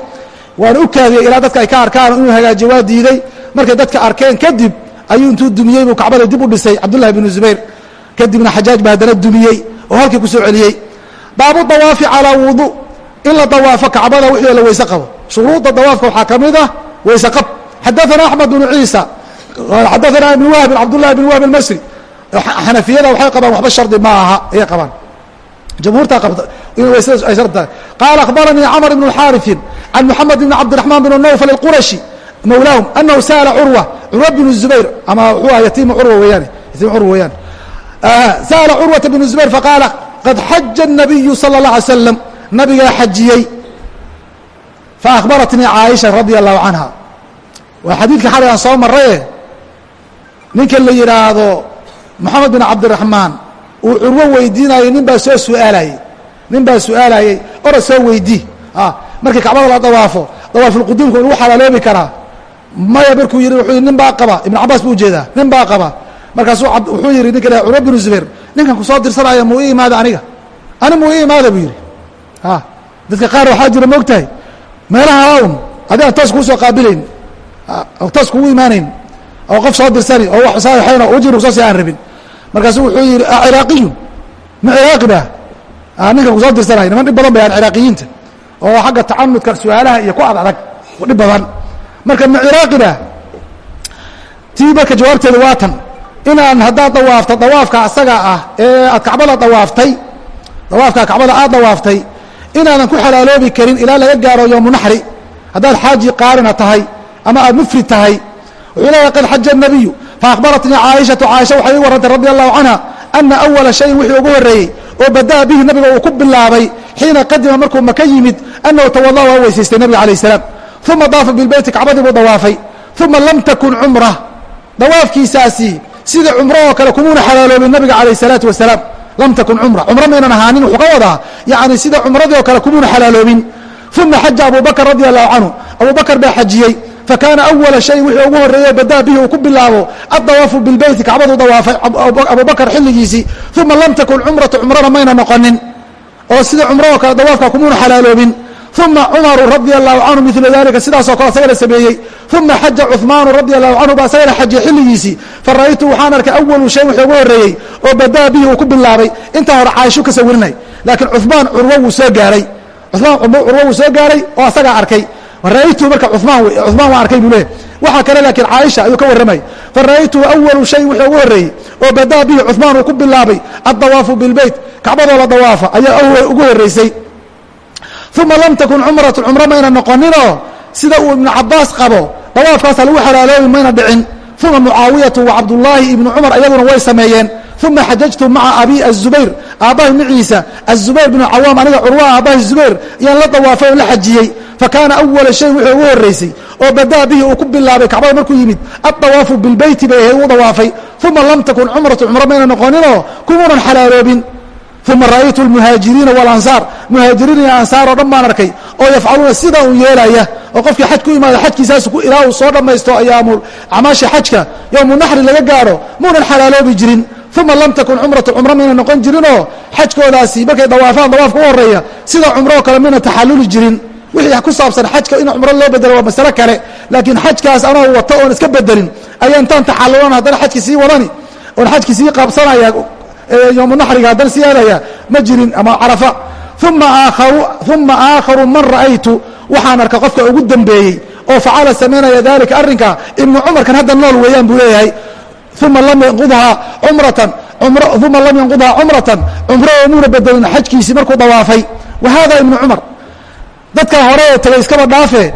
Speaker 1: Waana u kaadiyey ilaa dadka ay ka arkaan inuu hagaajiyo waa diiday. Markay dadka arkeen kadib ayuu intuu dumiyey buu kacbada dib u dhisay cabdullahi binu zubayr. Kadibna xajaaj baa haddana dumiyey oo halkii ku soo celiyey. Baabu dawaafi calaa wudu. In la dawaafo kacbada wixii la weyse qabo shuruudda dawaafka waxaa ka mid ah weyse qab xadaثana axmed bnu ciisa xadaثana ibn wahbin cabdullahi bn wahb اlmasri xanafiyada waxay qabaan waxba shardi ma aha ayay qabaan jamhuurtaa qabta in weysada ay shardi tahay qaala akhbaranii camr ibn اxaariثin can moxamed bn cabdiرaحman bn nawfl اlqurashi mawlaahum anahu sa'ala curwa curwa bn zubayr ama wuxuu aha yatiima curwa weeyaane yatiima curwa weeyaan sa'ala curwata bn zubayr faqaala qad xaja الnabiyu salى الlaه alay slam nabigaa xajiyey faأkhbaratnii caaisha radi allahu canha waa xadiidka xalay aan soo maraye ninka la yidhaahdo moxamed bin cabdiraxmaan uu curwo weydiinayay nin baa soo su'aalayey nin baa su'aalayey ora soo weydii markii kacbada la dawaafo dawaafulquduumka lagu xalaaloobi karaa. Maya markuu yidhi wuxuu yidhi nin baa qaba. Ibn cabaas buu u jeedaa nin baa qaba. Markaasuu wuxuu yidhi ninka la curwo binu zubayr ninkan ku soo dirsanaya muu ii imaada aniga? Ani muu ii imaada? buu yidhi. Dadka qaar waxaa jira moog tahay meelaha un adi aan toos kuu soo qaabilayn toos kugu imaanayn oo qof soo dirsani oo wax saaxayn oo wajhi rugsoosi aan rabin. Markaasu wuxuu yidhi ciraaqiyun ma ciraaqi ba ninkan ku soo dirsanay niman dhib badan bayaan ciraaqiyiinta oo xagga tacanudka su'aalaha iyo ku ad adag dhib badan. Marka ma ciraaqi ba tii marka jawaabteeda waa tan inaan haddaad dawaafto dawaafka asaga ah ee aad kacbada dawaaftay dawaafka kacbada aad dawaaftay inaadan ku xalaaloobi karin ilaa laga gaaro yowmu naxri haddaad xaaji qaarina tahay ama aad mufrid tahay wuxuu leeyahay qad xaja nabiyu faahbaratnii caaishatu caaisha waxay ii warrantay radi allahu canha ana awala shayin wixii ugu horreeyey oo badaa bihi nabiga uu ku bilaabay xiina qadima markuu maka yimid annahu tawada'a waa weysaystay nabiga calayh salaam uma daafa bilbeyti kacbadii buu dawaafay uma lam takun cumra dawaafkiisaasi sida cumro oo kale kumuuna xalaaloobin nabiga calayh salaatu wasalaam lam takun cumra cumro maynan ahaanin wuxuu ka wadaa yacni sida cumradii oo kale kumuuna xalaaloobin uma xaja abubakr radia allahu canhu abubakar baa xajiyey fakaana awala shay wixii ugu horreeye badaa bihi uu ku bilaabo adawaafu bilbeyti kacbaduu dawaafay abubakar xilligiisii uma lam takun cumratu cumrana mayna noqonin oo sida cumro kale dawaafka kumuuna xalaaloobin uma cumaru radia allahu canhu midla dalika sidaasoo kale asagana sameeyey uma xaja cumaanu radia allahu canhu ba asagana xajay xilligiisii fa waxaan arkay awalu shay wixii ugu horreeyey oo badaa bihi uu ku bilaabay intaa hore caaishu ka sawirinay laakiin cumaan curwo wuu soo gaaray cumaan curwo wuu soo gaaray oo asagaa arkay fara'aytu marka cumaan cuثmaan waan arkay buu leeyahy waxaa kale laakiin caaisha ayuu ka warramay. Fara'aytu awalu shay wixii ugu horreeyey oo badaa bihi cuثmaan uu ku bilaabay addawaafu bilbeyt kacbadoo la dawaafa ayaa ugu horreysay. Uma lam takun cumratu cumro mayna noqoninoo sida uu ibnu cabaas qabo dawaafkaasa lagu xalaaloobi mayna dhicin. Uma mucaawiyatu wa cabdullaahi ibnu cumar ayaguna way sameeyeen uma xajajtu maca abi azubayr aabbahay maciisa azubayr binu cawaam aniga curwa aabbahay zubayr ayaan la dawaafay oo la xajiyey fakaana awala shay wixii ugu horreysay oo badaa bihi uu ku bilaabay kacbada markuu yimid addawaafu bilbeyti bay ahayd uu dawaafay uma lam takun cumratu cumro mayna noqoninoo kumuunan xalaaloobin uma ra'aytu اlmuhaajiriina wاlansaar muhaajiriin iyo ansaar oo dhan baan arkay oo yafcaluuna sidaa uu yeelaya oo qofkii xaj ku imaada xajkiisaas ilaa uu soo dhammaysto ayaamu acmaasha xajka yowmu naxri laga gaadho muunan xalaaloobi jirin uma lam takun cumratu cumro mayna noqon jirinoo xajkoodaasi markay dawaafaan dawaafka u horreeya sida cumro oo kale mayna taxalluli jirin. Wixii ku saabsan xajka in cumro loo bedelo waa masale kale laakiin xajkaas anoo wato oon iska bedelin ayaa intaan taxallulan haddana xajki sii wadani oon xajki sii qaabsanaya yowmu naxriga haddana sii aadaya ma jirin ama carafa. Uma aakharu man ra'aytu waxaan arka qofka ugu dambeeyey oo facala samaynaya dalika arrinka ibnu cumarkan hadda nool weeyaan buu leeyahay uma lam yanqudhaa cumratan uma lam yanqudhaa cumratan cumro oomuuna bedelin xajkiisii markuu dawaafay wa ibnu cumar dadka hore ee tagay iskaba dhaafe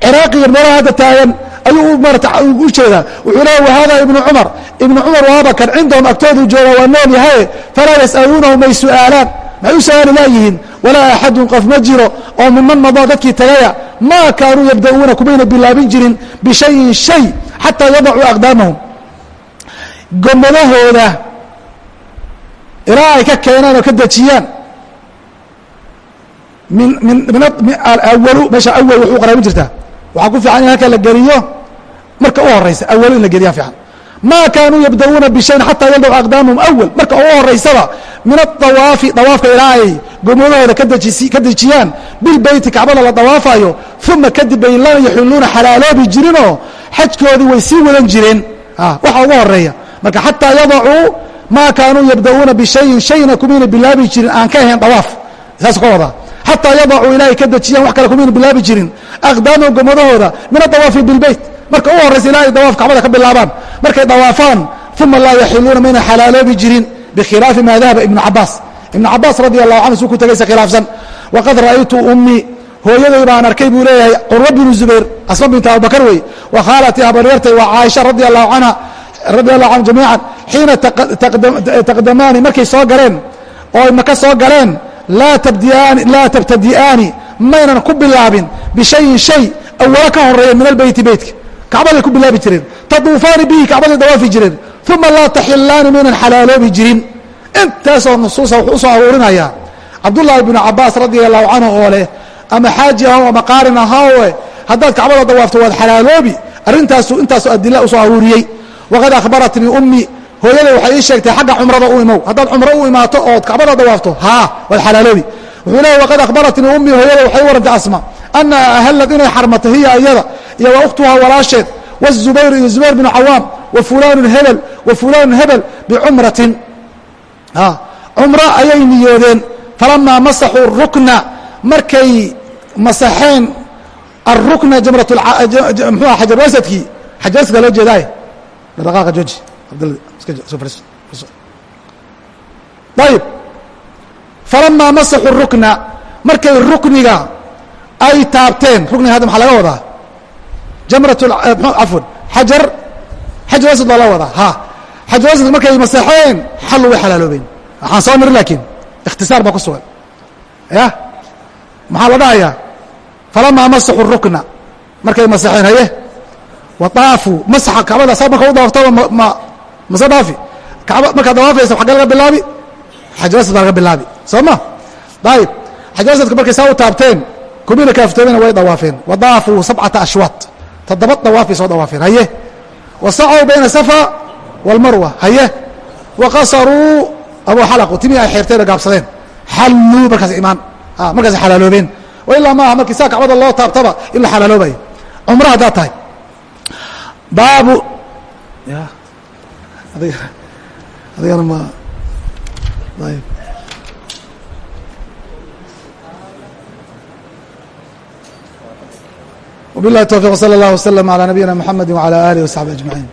Speaker 1: ciraaqiyan meelaha hadda taagan ayuu maarata u jeedaa wuxuu leeya wahada ibnu cumar ibnu cumar waaba kan cindahum agtoodu jooga waa nool yahaye falaa yas'aluunahu may su'aalaan maxay u su'aali laayihiin walaa axadun qof ma jiro oo miman madoo dadkii tagaya maa kaanuu yabda'uuna kumayna bilaabin jirin bishayin shay xataa yadacuu aqdaamahum gomadahooda ilaa ay ka keenaan oo ka dejiyaan. Min min min awalu meesha awal wuxuu qaraabin jirtaa. Waxaa ku fiican in halka la geliyo marka u horeysa awalo in la geliyaa fiican. Ma kaanuu yabda'uuna bishayin xataa yaldacu aqdaamahum awal marka ugu horeysaba min adawaafi dawaafka ilaa ay gomadahooda kadejisi ka dejiyaan. Bilbeyti kacbada la dawaafayo uma kadib bay la yaxuluuna xalaaloobi jirinoo xajkoodii way sii wadan jireen. Waxa ugu horreeya marka xataa yadacuu maa kaanuu yabda'uuna bishayin shayna kumayna bilaabi jirin aan ka ahayn dawaaf. Saas ka wadaa xataa yadacuu ilaahay ka dejiyaan wax kale kumayna bilaabi jirin. Aqdaamahum gomadahooda min adawaafi bilbeyt marka u horeysa ilaa ay dawaaf kacbada ka bilaabaan. Markay dawaafaan uma laa yaxiluuna mayna xalaaloobi jirin bikhilaafi maa dahaba ibnu cabaas ibnu cabaas radi allahu canhu suu ku tegaysa khilaafsan. Waqad ra'aytu ummii hooyaday baan arkay buu leeyahay curwa binu zubayr asma binta abubakar wey. Wa khaalatii habaryartay waa caaisha radi allahu canha radi allahu canhu jamiican xiina taqdamaani markay soo galeen oo maka soo galeen laa tabtadi'aani maynan ku bilaabin bishayin shay awalo ka horreeya min albeyti beytka kacbaday ku bilaabi jireen. Taduufaani bihi kacbaday dawaafi jireen. Uma laa taxilaani maynan xalaaloobi jirin. Intaasoo nusuusa wuxuu u soo aruurinayaa. Cabdullaahi bnu cabaas radia allahu canhu oo leh ama xaaji aho ama qaarin ahaawe haddaad kacbada dawaafto waad xalaaloobi. Arrintaasu intaasu adila u soo aruuriyey waqad akhbaratnii ummi hooyaday waxay ii sheegtay xagga cumrada u imow haddaad cumro u imaato ood kacbada dawaafto haa waad xalaaloobi wuxuu leeya waqad akhbaratnii ummi hooyaday waxay u warantay asma annaha ahallad inay xarmatay hiya iyada iyo wa ukhtuha walaasheed wالzubayr iyo zubayr bnu cawaam wa fulaanu hebel wa fulaanu hebel bicumratin cumro ayay niyoodeen falamaa masaxuu rukna markay masaxeen arukna jamrat mxu xajar wasadkii xajar wasadka loo jeedaay dhaqaaqa jooji ayib falamaa masaxuu rukna markay rukniga ay taabteen rukniga hadda maxaa laga wadaa? Jamrat cafwan xajar xajar asad baa la wadaa ha xajar asad markay maseexeen xallu way xalaaloobeen? Waxaan soo niri laakiin ikhtisaar baa ku sugan. Ya? Maxaa la dhahayaa? Falamaa masaxu rukna markay maseexeen haye wa daafuu masaxa kacbada saa marka u daaftaba ma mase dhaafi kacba markaad dawaafaysa xagga laga bilaabi. Xajar asad baa laga bilaabi. Soo ma? Ayib xajar asadka markay saa u taabteen kumina kaaftoomina way dawaafeen. Wa daafuu sabcata ashwaat toddoba dawaafay soo dawaafeen. Haye. Wa sacow bayna safa wاlmarwa haye. Wa qasaruu abu xalaqu timii ay xeerteen oo gaabsadeen. Xalluu markaas imaan. Markaas xalaaloobeen. Ilaa maaha markii saa kacbada loo taabtaba in la xalaaloobayo cumra haddaad tahay baabu adigana ma ayb وبالله التوفيق وصلى الله وسلم على نبينا محمد وعلى آله وصحبه أجمعين